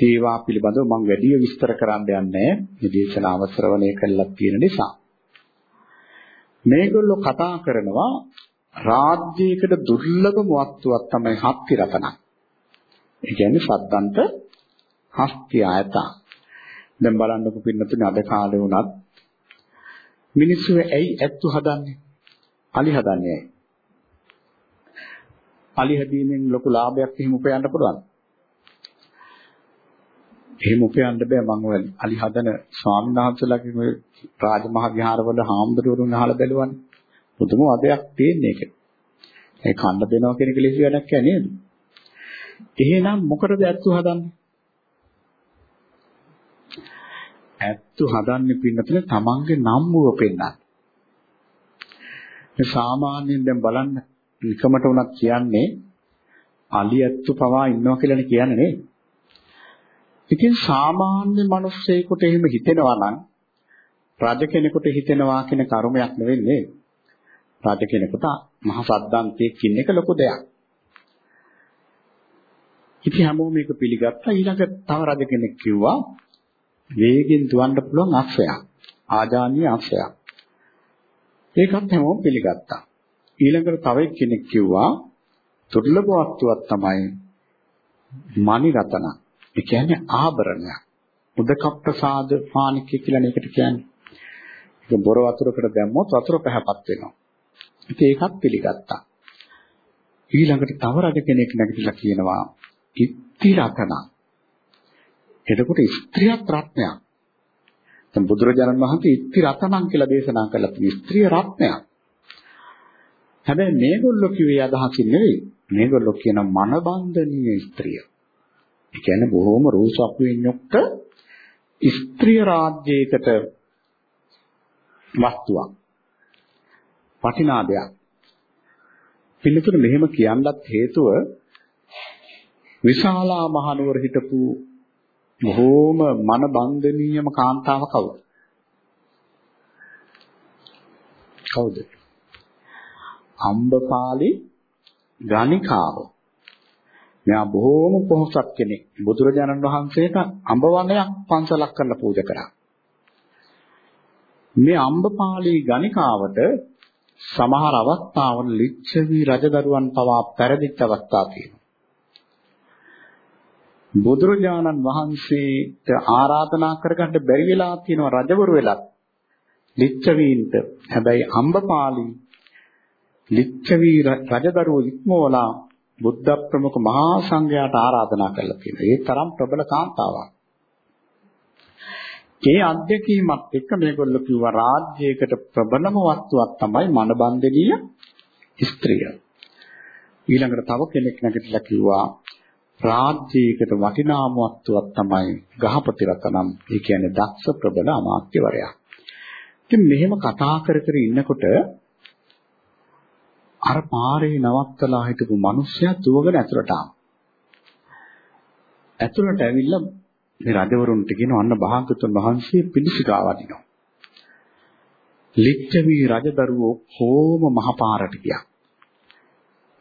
ඒවා පිළිබඳව මම වැඩි විස්තර කරන්න යන්නේ මේ දේශනාව ශ්‍රවණය කළා තියෙන නිසා. මේගොල්ලෝ කතා කරනවා රාජ්‍යයකට දුර්ලභම වස්තුවක් තමයි හත්ති රතනක්. ඒ කියන්නේ සද්දන්ත හස්ති ආයත. දැන් බලන්නකො පින්නතුනේ අද කාලේ වුණත් මිනිස්සු ඇයි ඇත්තු හදන්නේ? අලි හදන්නේ ඇයි? අලි හැදීමෙන් ලොකු ලාභයක් එහෙම උපයන්න පුළුවන්. එහෙම උපයන්න බෑ මම ඔය අලි හදන ස්වාමීන් වහන්සේලාගේ ඔය රාජමහා විහාරවල හාමුදුරුවරුන් අහලා බැලුවනේ. පුදුම වදයක් තියෙන එක. ඒ කන්න දෙනවා කියන එක ලේසි වැඩක් නේද? එහෙනම් මොකටද ඇත්තු හදන්නේ? ඇත්තු හදන්නේ පින්නතේ තමන්ගේ නම් වූ පෙන්නන්න. මේ සාමාන්‍යයෙන් දැන් බලන්න විකමට උනත් කියන්නේ අලි ඇත්තු පවා ඉන්නවා කියලානේ කියන්නේ නේ. ඉතින් සාමාන්‍ය මිනිස්සෙකුට එහෙම හිතෙනවා නම් රජ කෙනෙකුට හිතෙනවා කියන කර්මයක් නෙවෙන්නේ. රජ කෙනෙකුට මහ සද්දන්තයක් ඉන්න එක ලොකු දෙයක්. ඉතින් හැමෝම මේක පිළිගත්තා. ඊළඟ තව රජ කෙනෙක් කිව්වා වේගෙන් දුවන්න පුළුවන් අක්ෂයක්. ආජානීය අක්ෂයක්. ඒකත් හැමෝම පිළිගත්තා. ඊළඟට තව කෙනෙක් කිව්වා දුර්ලභ වස්තුවක් තමයි මණි රතන. ඒ කියන්නේ ආභරණයක්. උදක ප්‍රසාද පානිකය කියලා මේකට කියන්නේ. ඒක බොර වතුරකට දැම්මොත් වතුර පැහැපත් වෙනවා. ඉතින් ඒකත් පිළිගත්තා. ඊළඟට තව රජ කෙනෙක් නැගිටලා කියනවා ඉත්ති රතන. එතකොට ස්ත්‍රියක් රත්නයක්. දැන් බුදුරජාණන් වහන්සේ ඉත්ති රතනං කියලා දේශනා කළා. ස්ත්‍රිය රත්නයක්. හැබැයි මේගොල්ලෝ කිව්වේ අදහසින් නෙවෙයි. මේගොල්ලෝ කියන මනබන්ධනීය ස්ත්‍රිය. ඒ කියන්නේ බොහොම රූසප්පුවෙන් යුක්ත ස්ත්‍රිය රාජ්‍යයකට වස්තුවක්. වටිනා දෙයක්. පිළිතුර මෙහෙම කියන්නත් හේතුව විශාලා මහනුවර හිටපු බොහෝම මනබන්ධනීයම කාන්තාව කවුද? කවුද? අම්බපාලි ගණිකාව. මෙයා බොහෝම පොහොසත් කෙනෙක්. බුදුරජාණන් වහන්සේට අඹ වනයක් පන්සලක් කරලා පූජා කරා. මේ අම්බපාලී ගණිකාවට සමහර අවස්ථාවල ලිච්ඡවි රජදරුවන් පවා පෙරදිච්ච අවස්ථා තියෙනවා. බුදුරජාණන් වහන්සේට ආරාධනා කරගන්න බැරි වෙලා තියෙනවා රජවරු වෙලත් ලිච්ඡවීන්ට. හැබැයි අම්බපාලී ලිච්ඡවි රජදරුවෝ ඉක්මවලා බුද්ධ ප්‍රමුඛ මහා සංඝයාට ආරාධනා කළා තියෙනවා. ඒ තරම් ප්‍රබල කාන්තාවක්. ඒ අධ්‍යක්ීමත් එක්ක මේගොල්ලෝ කිව්වා රාජ්‍යයකට ප්‍රබලම වස්තුවක් තමයි මනබන්දනීය ස්ත්‍රිය. ඊළඟට තව කෙනෙක් නැගිටලා කිව්වා රාජ්‍යයකට වටිනාම වස්තුවක් තමයි ගහපති රතනම්. ඒ කියන්නේ දක්ෂ ප්‍රබල අමාත්‍යවරයා. ඉතින් මෙහෙම කතා කර කර ඉන්නකොට අර පාරේ නවත්තලා හිටපු මිනිස්සයා දුවගෙන ඇතුළට ආවා. ඇතුළට ඇවිල්ලා මේ රජවරුන්ට කියන අන්න භාගතුන් වහන්සේ පිළිසිකා වදිනවා. ලිච්ඡවි රජදරුවෝ කොහොම මහපාරට ගියා.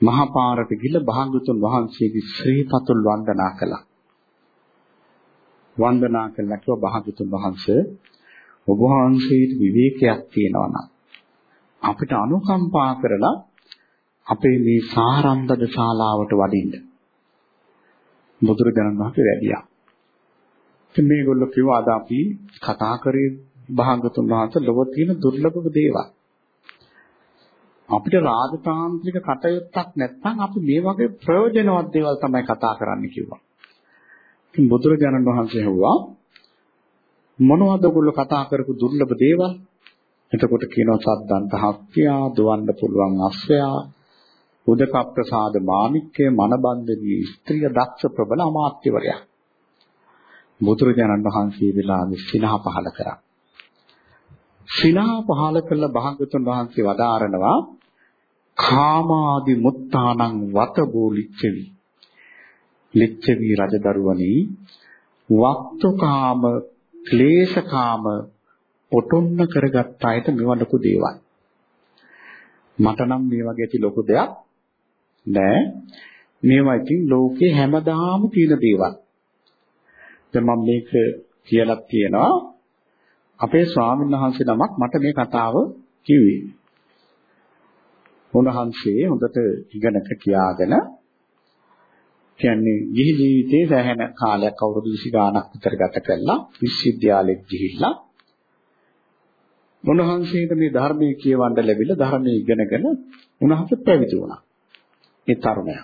මහපාරට ගිහිල්ලා භාගතුන් වහන්සේගේ ශ්‍රී පතුල් වන්දනා කළා. වන්දනා කළා කිව්වා භාගතුන් වහන්සේ ඔබ වහන්සේට විවේකයක් තියෙනවා නම් අපිට අනුකම්පා කරලා අපේ මේ සාරන්දද ශාලාවට වඩින්න. බුදුරජාණන් වහන්සේ වැඩියා. ඉතින් මේගොල්ලෝ කිව්වා අද අපි කතා කරේ භාගතුන් වහන්සේ ලොව තියෙන දුර්ලභම දේවල්. අපිට රාජතාන්ත්‍රික කටයුත්තක් නැත්නම් අපි මේ වගේ ප්‍රයෝජනවත් දේවල් තමයි කතා කරන්න කිව්වා. ඉතින් බුදුරජාණන් වහන්සේ හුවා මොනවද ඔයගොල්ලෝ කතා කරපු දුර්ලභ දේවල්? එතකොට කියනවා සද්දන්ත හක්ඛ්‍යා දුවන්න පුළුවන් අස්සයා උදක ප්‍රසාද මාණික්කය මනබන්දනී ස්ත්‍රිය දක්ෂ ප්‍රබල අමාත්‍යවරයා. බුදුරජාණන් වහන්සේ වෙලාවේ සිනහ පහල කරා. සිනහ පහල කළ භාගතුන් වහන්සේ වදාරනවා කාමාදි මුත්තානං වතබෝ ලිච්ඡවි. ලිච්ඡවි රජදරුවනි වක්තුකාම ක්ලේශකාම ඔටොන්න කරගත් අයට මෙව ලොකු දේවල්. මට නම් මේ වගේ ඇති ලොකු දෙයක් නෑ. මේවා ඉතින් ලෝකේ හැමදාම තියෙන දේවල්. දැන් මම මේක කියලා තියෙනවා අපේ ස්වාමීන් වහන්සේ නමක් මට මේ කතාව කිව්වේ. උන්වහන්සේ හොඳට ඉගෙනක කියාගෙන කියන්නේ ගිහි ජීවිතයේ සෑහෙන කාලයක් අවුරුදු 20 ගාණක් විතර ගත කළා විශ්වවිද්‍යාලෙට ගිහිල්ලා උන්වහන්සේට මේ ධර්මයේ කියවන්න ලැබිලා ධර්මයේ ඉගෙනගෙන උන්වහන්සේ පැවිදි වුණා. ඒ තරුණයා.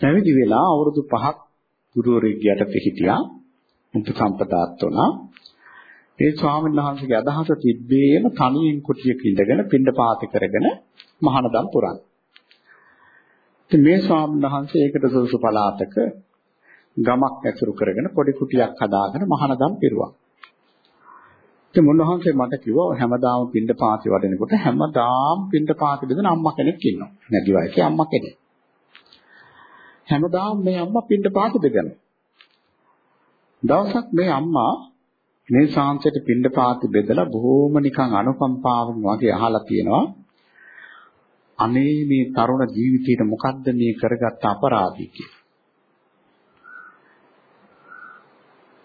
පැවිදි වෙලා අවුරුදු 5ක් ගුරුවරයෙක් යටතේ හිටියා. උපසම්පදාත් වුණා. ඒ ස්වාමීන් වහන්සේගේ අදහස තිබ්බේම තනියෙන් කුටියක ඉඳගෙන පින්ඩපාත කරගෙන මහානදම් පුරන්න. ඉතින් මේ ස්වාමීන් වහන්සේ ඒකට සුසු පළාතක ගමක් ඇසුරු කරගෙන පොඩි කුටියක් හදාගෙන මහානදම් පිරුවා. ඉතින් මුන්නහන්සේ මට කිව්වා හැමදාම පින්ඩපාති වඩනකොට හැමදාම පින්ඩපාති බෙදෙන අම්මා කෙනෙක් ඉන්නවා. නැති වයසේ අම්මා කෙනෙක්. හැමදාම මේ අම්මා පින්ඩපාති බෙදනවා. දවසක් මේ අම්මා මේ ශාන්තයට පින්ඩපාති බෙදලා බොහොම නිකන් අනුකම්පාවෙන් වගේ අහලා තියෙනවා. අනේ මේ තරුණ ජීවිතේට මොකද්ද මේ කරගත්ත අපරාධය කියලා.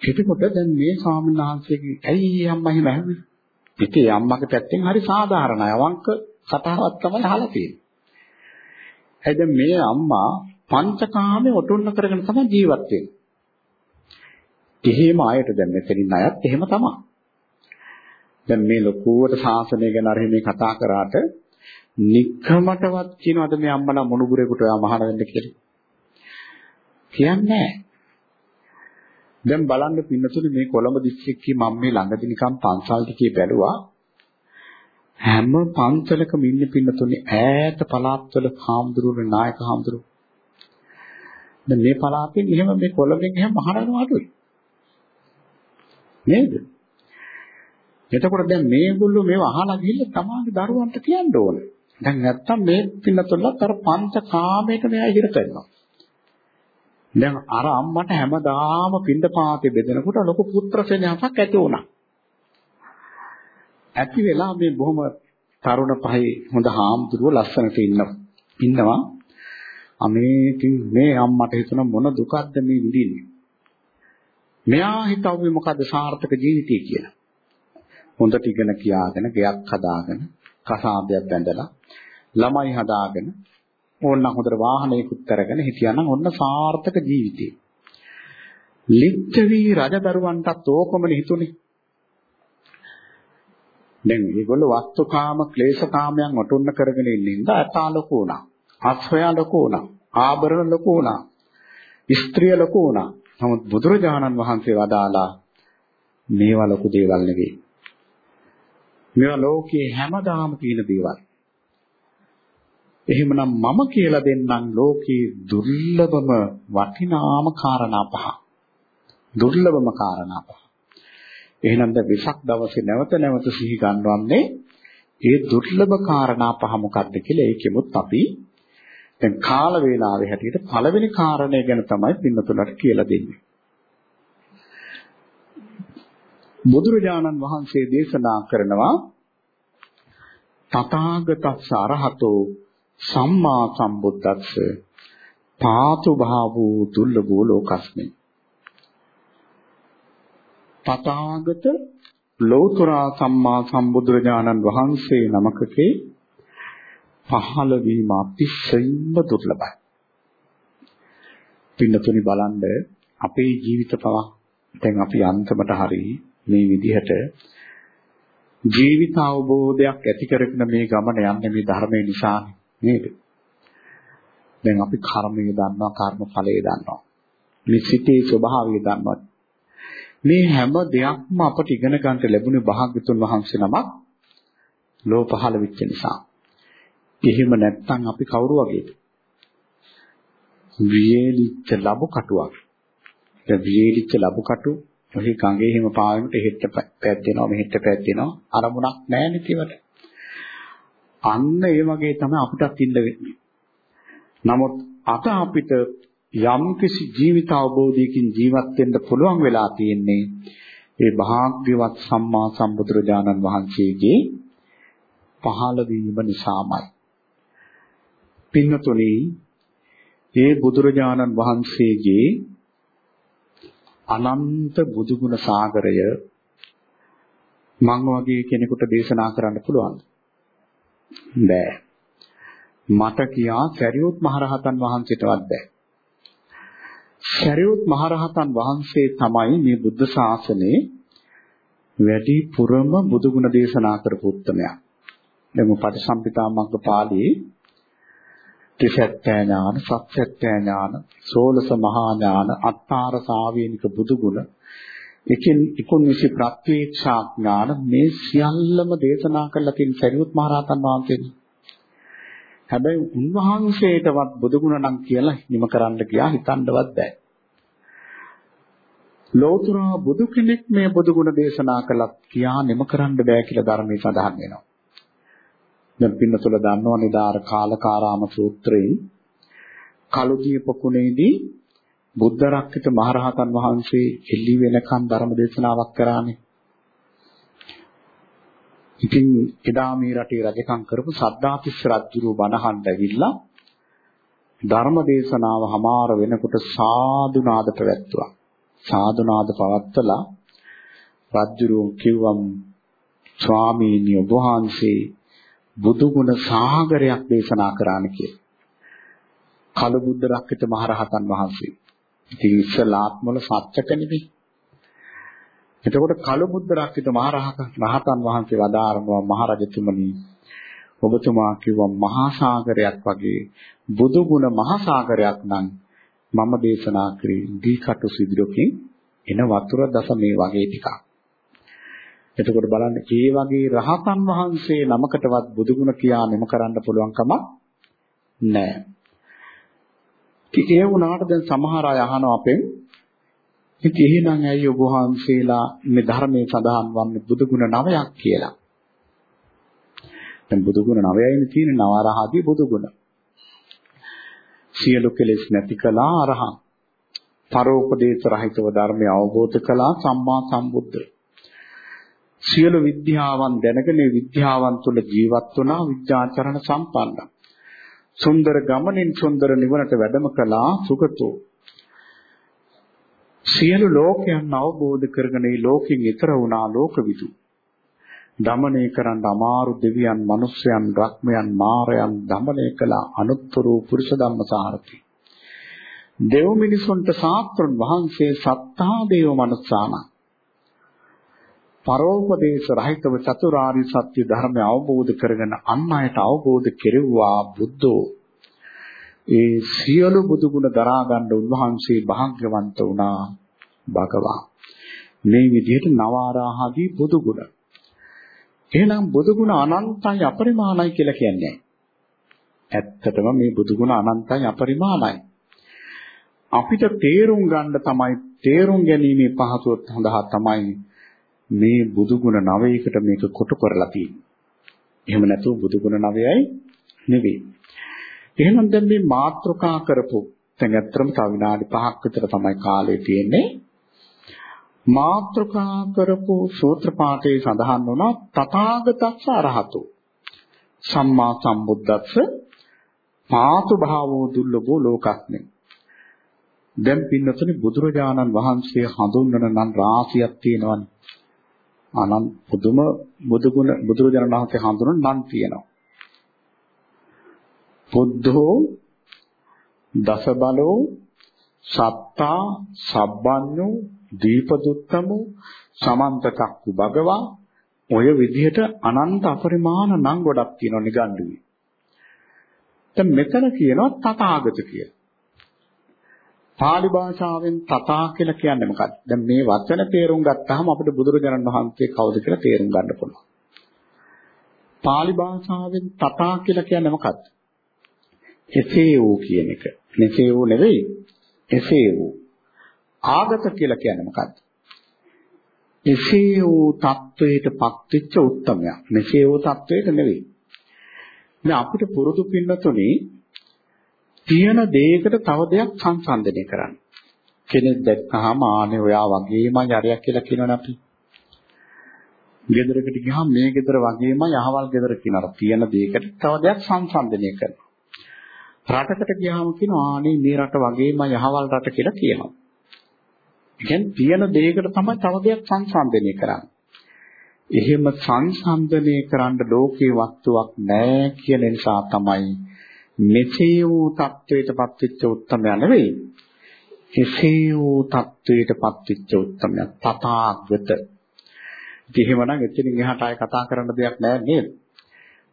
එතකොට දැන් මේ ස්වාමීන් වහන්සේගේ ඇයි අම්මා එහෙම ඇහුවේ? ඉතින් අම්මගේ පැත්තෙන් හරි සාධාරණයි. අවංක කතාවක් තමයි අහලා තියෙන්නේ. එද මේ අම්මා පංචකාමේ ඔටුන්න කරගෙන තමයි ජීවත් වෙන්නේ. එහෙම ආයත දැන් මෙතනින් අයත් එහෙම තමයි. දැන් මේ ලොකුවට ශාසනය ගැන අර මේ කතා කරාට නික්කමටවත් කියනවාද මේ අම්මලා මොනුගුරේකට ඔයා මහාන වෙන්න කියලා? කියන්නේ නැහැ. දැන් බලන්න පින්නතුනේ මේ කොළඹ දිස්ත්‍රික්කයේ මම මේ ළඟදී නිකන් පන්සල් ටිකේ බැලුවා හැම පන්සලකම ඉන්නේ පින්නතුනේ ඈත පළාත්වල හාමුදුරුවෝ නායක හාමුදුරුවෝ දැන් මේ පළාතෙන් එහෙම මේ කොළඹෙන් එහෙම මහරණව අඩුයි නේද එතකොට දැන් මේගොල්ලෝ මේව අහලා ගිහිල්ලා තමාගේ දරුවන්ට කියන්න ඕනේ දැන් නැත්තම් මේ පින්නතුල්ලත් අර පංච කාමයට මෙයා ඉහිර කරනවා දැන් අර අම්මට හැමදාම පින්දපාතේ බෙදෙනකොට ලොකු පුත්‍ර සෙනෙහසක් ඇති වුණා. ඇති වෙලා මේ බොහොම තරුණ පහේ හොඳ හාමුදුරුවෝ ලස්සනට ඉන්නවා. ඉන්නවා. අමේ ඉතින් මේ අම්මට හිතන මොන දුකක්ද මේ විඳින්නේ. මෙයා හිතුවේ මොකද්ද සාර්ථක ජීවිතය කියලා. හොඳට ඉගෙන කියාගෙන ගෙයක් හදාගෙන කසාදයක් බැඳලා ළමයි හදාගෙන ඕන්න හොඳට වාහනයකුත් කරගෙන හිටියානම් ඔන්න සාර්ථක ජීවිතේ. ලිච්ඡවි රජදරුවන්ටත් ඕකමනේ හිතුනේ. දැන් මේගොල්ලෝ වස්තුකාම ක්ලේශකාමයන් වටුන්න කරගෙන ඉන්න ඇතා ලොකු වුණා. අස්වැය ලොකු වුණා. ආභරණ ලොකු වුණා. ස්ත්‍රිය ලොකු වුණා. නමුත් බුදුරජාණන් වහන්සේ වදාලා මේවා ලොකු දේවල් නෙවෙයි. මේවා ලෝකයේ හැමදාම තියෙන දේවල්. එහෙමනම් මම කියලා දෙන්නම් ලෝකයේ දුර්ලභම වටිනාම කාරණා පහ. දුර්ලභම කාරණා පහ. එහෙනම් දැන් විසක් දවසේ නැවත නැවත සිහි ගන්නවන්නේ ඒ දුර්ලභ කාරණා පහ මොකක්ද කියලා ඒකෙමුත් අපි දැන් කාල වේලාවේ හැටියට පළවෙනි කාරණය ගැන තමයි පින්නතුලට කියලා දෙන්නේ. බුදුරජාණන් වහන්සේ දේශනා කරනවා තථාගතස්ස අරහතෝ සම්මා සම්බුද්දස්ස පාතු භාවෝ දුර්ලභෝ ලෝකස්මේ තථාගත ලෞතර සම්මා සම්බුදුරජාණන් වහන්සේ නමකගේ පහළ වීම අතිශයින්ම දුර්ලභයි. පින්නතුනි බලන්න අපේ ජීවිත පවා දැන් අපි අන්තිමට හරි මේ විදිහට ජීවිත අවබෝධයක් ඇති කරගෙන මේ ගමන යන්නේ මේ ධර්මය නිසා නේද? දැන් අපි කර්මය දන්නවා කර්ම ඵලය දන්නවා. මේ සිතේ ස්වභාවය දන්නවා. මේ හැම දෙයක්ම අපට ඉගෙන ගන්නට ලැබුණේ භාග්‍යතුන් වහන්සේ නමක් ලෝ පහළ වෙච්ච නිසා. එහෙම නැත්නම් අපි කවුරු වගේද? වියලිච්ච ලබු කටුවක්. ඒ වියලිච්ච ලබු කටු ඔහි ගඟේ හිම පාවෙන්නට එහෙට පැද්දෙනවා මෙහෙට පැද්දෙනවා අරමුණක් නැහැ නේ අන්න ඒ වගේ තමයි අපිටත් ඉන්න වෙන්නේ. නමුත් අත අපිට යම්කිසි ජීවිත අවබෝධයකින් ජීවත් වෙන්න පුළුවන් වෙලා තියෙන්නේ ඒ භාග්‍යවත් සම්මා සම්බුදුරජාණන් වහන්සේගේ පහළ වීම නිසාමයි. පින්නතුනි, ඒ බුදුරජාණන් වහන්සේගේ අනන්ත බුදුගුණ සාගරය මං වගේ කෙනෙකුට දේශනා කරන්න පුළුවන්. බෑ. මට කියා සරියුත් මහරහතන් වහන්සේටවත් බෑ. සරියුත් මහරහතන් වහන්සේ තමයි මේ බුද්ධ ශාසනයේ වැඩි පුරම බුදු ගුණ දේශනා කරපු උත්තමයා. දැන් පටිසම්පිතා මග්ග පාළියේ ත්‍රිසත්‍ය ඥාන, සත්‍යත්‍ය ඥාන, සෝලස මහා ඥාන, අට්ඨාර සාවේනික බුදු ගුණ එකින් 19 ප්‍රත්‍යක්ෂා ඥාන මේ සියල්ලම දේශනා කරලා තියෙන සරියුත් මහරහතන් වහන්සේනේ. හැබැයි උන්වහන්සේටවත් බුදුගුණ නම් කියලා නිම කරන්න ගියා හිතන්නවත් බෑ. ලෝතර බුදු කෙනෙක් මේ බුදුගුණ දේශනා කළත් කියා නිම කරන්න බෑ කියලා ධර්මයේ සඳහන් වෙනවා. දැන් පින්නතුල දන්නවා නිදාර කාලකාරාම සූත්‍රයෙන් කලුදිය පොකුණේදී බුද්ධ රක්කිත මහරහතන් වහන්සේ එළි වෙනකන් ධර්ම දේශනාවක් කරානේ. ඉතින් එදා මේ රටේ රජකම් කරපු සද්ධාතිස්ස රජුරු බණහන් ඇවිල්ලා ධර්ම දේශනාව හමාර වෙනකොට සාදු නාද පැවැත්තුවා. සාදු නාද පවත්වලා රජුරු කිව්වම් ස්වාමීනි ඔබ වහන්සේ බුදු ගුණ සාගරයක් දේශනා කරාන කියලා. කලු බුද්ධ රක්කිත මහරහතන් වහන්සේ. ඉතින් ඉස්සලාත්මවල සත්‍යක නෙවෙයි. එතකොට කලු බුද්ධ රක්කිත මහරහතන් වහන්සේ වදාරනවා මහරජතුමනි ඔබතුමා කිව්වා මහා සාගරයක් වගේ බුදු ගුණ මහා සාගරයක් නම් මම දේශනා කරේ දී කටු සිදුරකින් එන වතුර දස මේ වගේ ටිකක්. එතකොට බලන්න ඒ වගේ රහතන් වහන්සේ නමකටවත් බුදු ගුණ කියා මෙම කරන්න පුළුවන් කමක් නැහැ. ඒ වුණාට දැන් සමහර අය අහනවා අපෙන් ඉතින් එහෙනම් ඇයි ඔබ වහන්සේලා මේ ධර්මයේ සඳහන් වන්නේ බුදුගුණ නවයක් කියලා? දැන් බුදුගුණ නවයයිනේ තියෙන්නේ නවරහදී බුදුගුණ. සියලු කෙලෙස් නැති කළා අරහං. පරෝපදේශ රහිතව ධර්මය අවබෝධ කළා සම්මා සම්බුද්ධ. සියලු විද්‍යාවන් දැනගෙන විද්‍යාවන් තුළ ජීවත් වුණා විද්‍යාචරණ සම්පන්න. සුන්දර ගමනින් සුන්දර නිවනට වැඩම කළා සුගතෝ සියලු ලෝකයන් අවබෝධ කරගෙන මේ ලෝකෙන් ඈතර වුණා ලෝකවිදු. දමනය කරන්න අමාරු දෙවියන්, මිනිස්යන්, රක්මයන්, මාරයන් දමනය කළ අනුත්තර පුරුෂ ධම්මසාරති. දෙව් මිනිසුන්ට සාත්‍රුන් වහන්සේ සත්තා දේව මනසාන. පරෝපදේශ රහිතව චතුරාර්ය සත්‍ය ධර්මය අවබෝධ කරගෙන අන් අයට අවබෝධ කෙරෙව්වා බුද්ධෝ. ඒ සියලු බුදු ගුණ දරා ගන්න උන්වහන්සේ භාග්‍යවන්ත වුණා භගවා. මේ විදිහට නවාරාහදී බුදු ගුණ. එහෙනම් බුදු ගුණ අනන්තයි අපරිමාණයි කියලා කියන්නේ. ඇත්තටම මේ බුදු ගුණ අනන්තයි අපරිමාණයි. අපිට තේරුම් ගන්න තමයි තේරුම් ගැනීමේ පහසුව සඳහා තමයි මේ බුදු ගුණ නවයකට මේක කොටු කරලා තියෙන්නේ. එහෙම නැතුව බුදු ගුණ නවයයි නෙවෙයි. එහෙනම් දැන් මේ මාත්‍රකා කරපු දැන් ඇත්තටම තව විනාඩි 5ක් විතර තමයි කාලය තියෙන්නේ. මාත්‍රකා කරපු සූත්‍ර පාඨයේ සඳහන් වුණා තථාගතස්ස අරහතු සම්මා සම්බුද්දස්ස පාතු භාවෝ දුර්ලභෝ ලෝකස්නේ දැන් පින්නතුනි බුදුරජාණන් වහන්සේ හඳුන්වන නම් රාශියක් තියෙනවනේ අනන් පුදුම බුදුගුණ බුදුරජාණන් වහන්සේ හඳුනන නම් තියෙනවා බුද්ධෝ දස බලෝ සත්තා සබ්බඤ්ඤෝ දීපදුත්තමෝ සමන්ත චක්කු භගවා ඔය විදිහට අනන්ත අපරිමාණ නම් ගොඩක් තියෙනවා නිගණ්ඩුවේ. දැන් මෙතන කියනවා තථාගත කියලා. පාලි භාෂාවෙන් තථා කියලා කියන්නේ මොකක්ද? දැන් මේ වචන තේරුම් ගත්තාම අපිට බුදුරජාණන් වහන්සේ කවුද කියලා තේරුම් ගන්න පුළුවන්. පාලි භාෂාවෙන් තථා කියලා කියන්නේ මොකක්ද? එසේ වූ කියන එක. මෙසේ වූ නෙවෙයි. එසේ වූ. ආගත කියලා කියන්නේ මොකක්ද? එසේ වූ தത്വයට පත්වෙච්ච උත්මයක්. මෙසේ වූ தത്വයට නෙවෙයි. දැන් අපිට පුරුදු පින්නතුනේ තියෙන දෙයකට තව දෙයක් සංසන්දනය කරන්න. කෙනෙක් දැක්කහම ආනේ ඔයා වගේමයි අරයක් කියලා කියනවනේ අපි. ගෙදරකට ගියාම මේ ගෙදර වගේමයි අහවල් ගෙදර කියනවා. තියෙන දෙයකට තව දෙයක් සංසන්දනය කරනවා. රටකට ගියාම කියනවා ආනේ මේ රට වගේමයි අහවල් රට කියලා කියනවා. කියන්නේ තියෙන දෙයකට තමයි තව දෙයක් සංසන්දනය කරන්නේ. එහෙම සංසන්දනය කරන්න ලෝකේ වස්තුවක් නැහැ කියන නිසා තමයි මෙසේ වූ தത്വයටපත් වෙච්ච උත්තමයා නෙවෙයි. එසේ වූ தത്വයටපත් වෙච්ච උත්තමයා තථාගත. ඉතින් එහෙමනම් එතනින් එහාට ආය කතා කරන්න දෙයක් නැහැ නේද?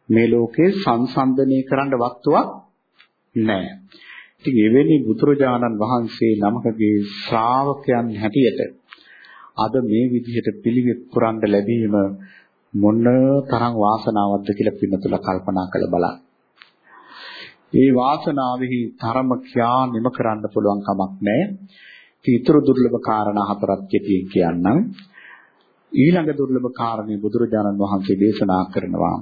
මේ ලෝකේ සංසන්දනය කරන්න වස්තුවක් නැහැ. ඉතින් එවැනි බුදුරජාණන් වහන්සේ නමකගේ ශ්‍රාවකයන් හැටියට අද මේ විදිහට පිළිවෙත් පුරන්න ලැබීම මොන තරම් වාසනාවක්ද කියලා පින්නතුලා කල්පනා කරලා බලන්න. ඒ වාසනාවෙහි තරම කියා නිම කරන්න පුළුවන් කමක් නැහැ. ඊතර දුර්ලභ කාරණා හතරක් කෙටියෙන් කියන්නම්. ඊළඟ දුර්ලභ කාරණේ බුදුරජාණන් වහන්සේ දේශනා කරනවා.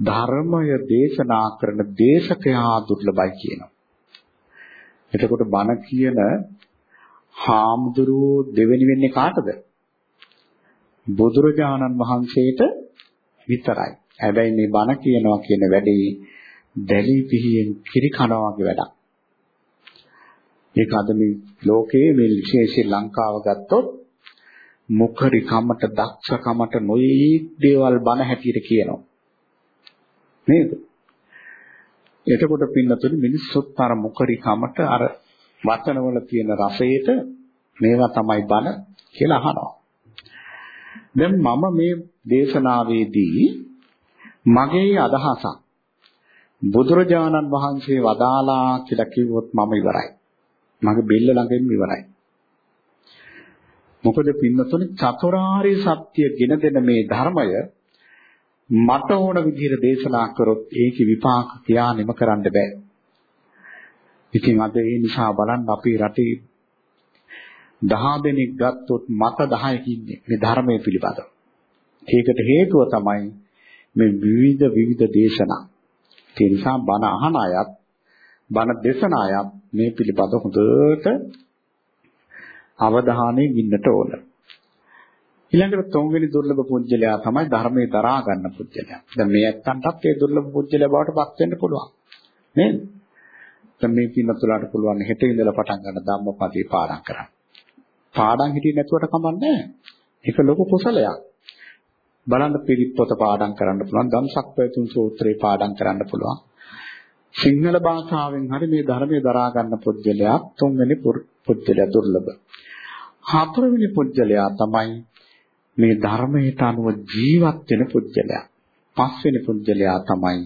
ධර්මය දේශනා කරන දේශකයා දුර්ලභයි කියනවා. එතකොට බණ කියන හාමුදුරුවෝ දෙවෙනි වෙන්නේ කාටද? බුදුරජාණන් වහන්සේට විතරයි. හැබැයි මේ බණ කියනවා කියන වැඩේ දැලි පිහියෙන් කිරි කනවා වගේ වැඩක්. ඒක අද මේ ලෝකයේ මේ විශේෂයෙන් ලංකාව ගත්තොත් මුඛරි කමට දක්ෂ කමට නොයෙක් දේවල් බණ හැටියට කියනවා. නේද? එතකොට පින්නතුනි මිනිස්සුත් අර මුඛරි කමට අර වචනවල තියෙන රසයට මේවා තමයි බණ කියලා අහනවා. දැන් මම මේ දේශනාවේදී මගේ අදහසක් බුදුරජාණන් වහන්සේ වදාලා කියලා කිව්වොත් මම ඉවරයි. මගේ බෙල්ල ළඟින් ඉවරයි. මොකද පින්නතුනි චතුරාර්ය සත්‍ය ගෙන දෙන මේ ධර්මය මට ඕන විදිහට දේශනා කරොත් ඒකේ විපාක කියා නිම කරන්න බෑ. ඉතින් අද ඒ නිසා බලන්න අපේ රටේ දහ දෙනෙක් ගත්තොත් මත 10කින් ඉන්නේ මේ ධර්මයේ පිළිබඳව. ඒකට හේතුව තමයි මේ විවිධ විවිධ දේශනා. ඒ නිසා බණ අහන අයත් බණ දේශන අයත් මේ පිළිබඳ හොඳට අවධානයෙන් ඉන්නට ඕන. ඊළඟට තුන්වෙනි දුර්ලභ පුජ්‍යලයා තමයි ධර්මයේ දරා ගන්න පුජ්‍යලයා. දැන් මේ ඇත්තන්ටත් ඒ දුර්ලභ පුජ්‍යලයා බවට පත් වෙන්න පුළුවන්. නේද? දැන් මේ පින්නතුලාට පුළුවන් හෙට ඉඳලා පටන් ගන්න ධම්මපදේ පාඩම් කරන්න. පාඩම් හිටියේ නැතුවට කමන්නේ ඒක ලොකු කුසලයක්. බලන්න පිරිත් පොත පාඩම් කරන්න පුළුවන් ධම්සක් පැතුම් සූත්‍රේ පාඩම් කරන්න පුළුවන්. සිංහල භාෂාවෙන් හරි මේ ධර්මයේ දරා ගන්න පුජ්‍යලයා තුන්වෙනි පුජ්‍යලයා දුර්ලභ. හතරවෙනි පුජ්‍යලයා තමයි මේ ධර්මයට අනුව ජීවත් වෙන පුජ්‍යලයා පස්වෙනි පුජ්‍යලයා තමයි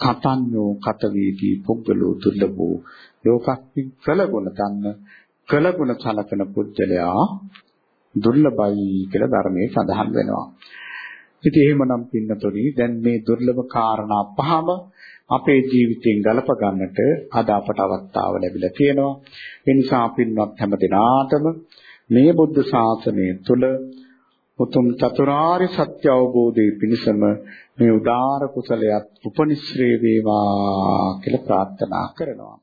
කතන්නෝ කතවේදී පුද්ගලෝ දුර්ලභෝ. ලෝකක්ති කළගුණ දන්න කළගුණ සලකන පුජ්‍යලයා දුර්ලභයි කියලා ධර්මයේ සඳහන් වෙනවා. ඉතින් එහෙමනම් පින්නතොරි දැන් මේ දුර්ලභ කාරණා පහම අපේ ජීවිතයෙන් ගලප ගන්නට අද අපට අවස්ථාව ලැබිලා තියෙනවා. ඒ නිසා පින්වත් හැම දිනාටම මේ බුද්ධ ශාසනය තුළ උතුම් චතුරාර්ය සත්‍ය අවබෝධයේ පිණසම මේ උදාාර කුසලයක් උපනිශ්‍රේ වේවා කියලා ප්‍රාර්ථනා කරනවා.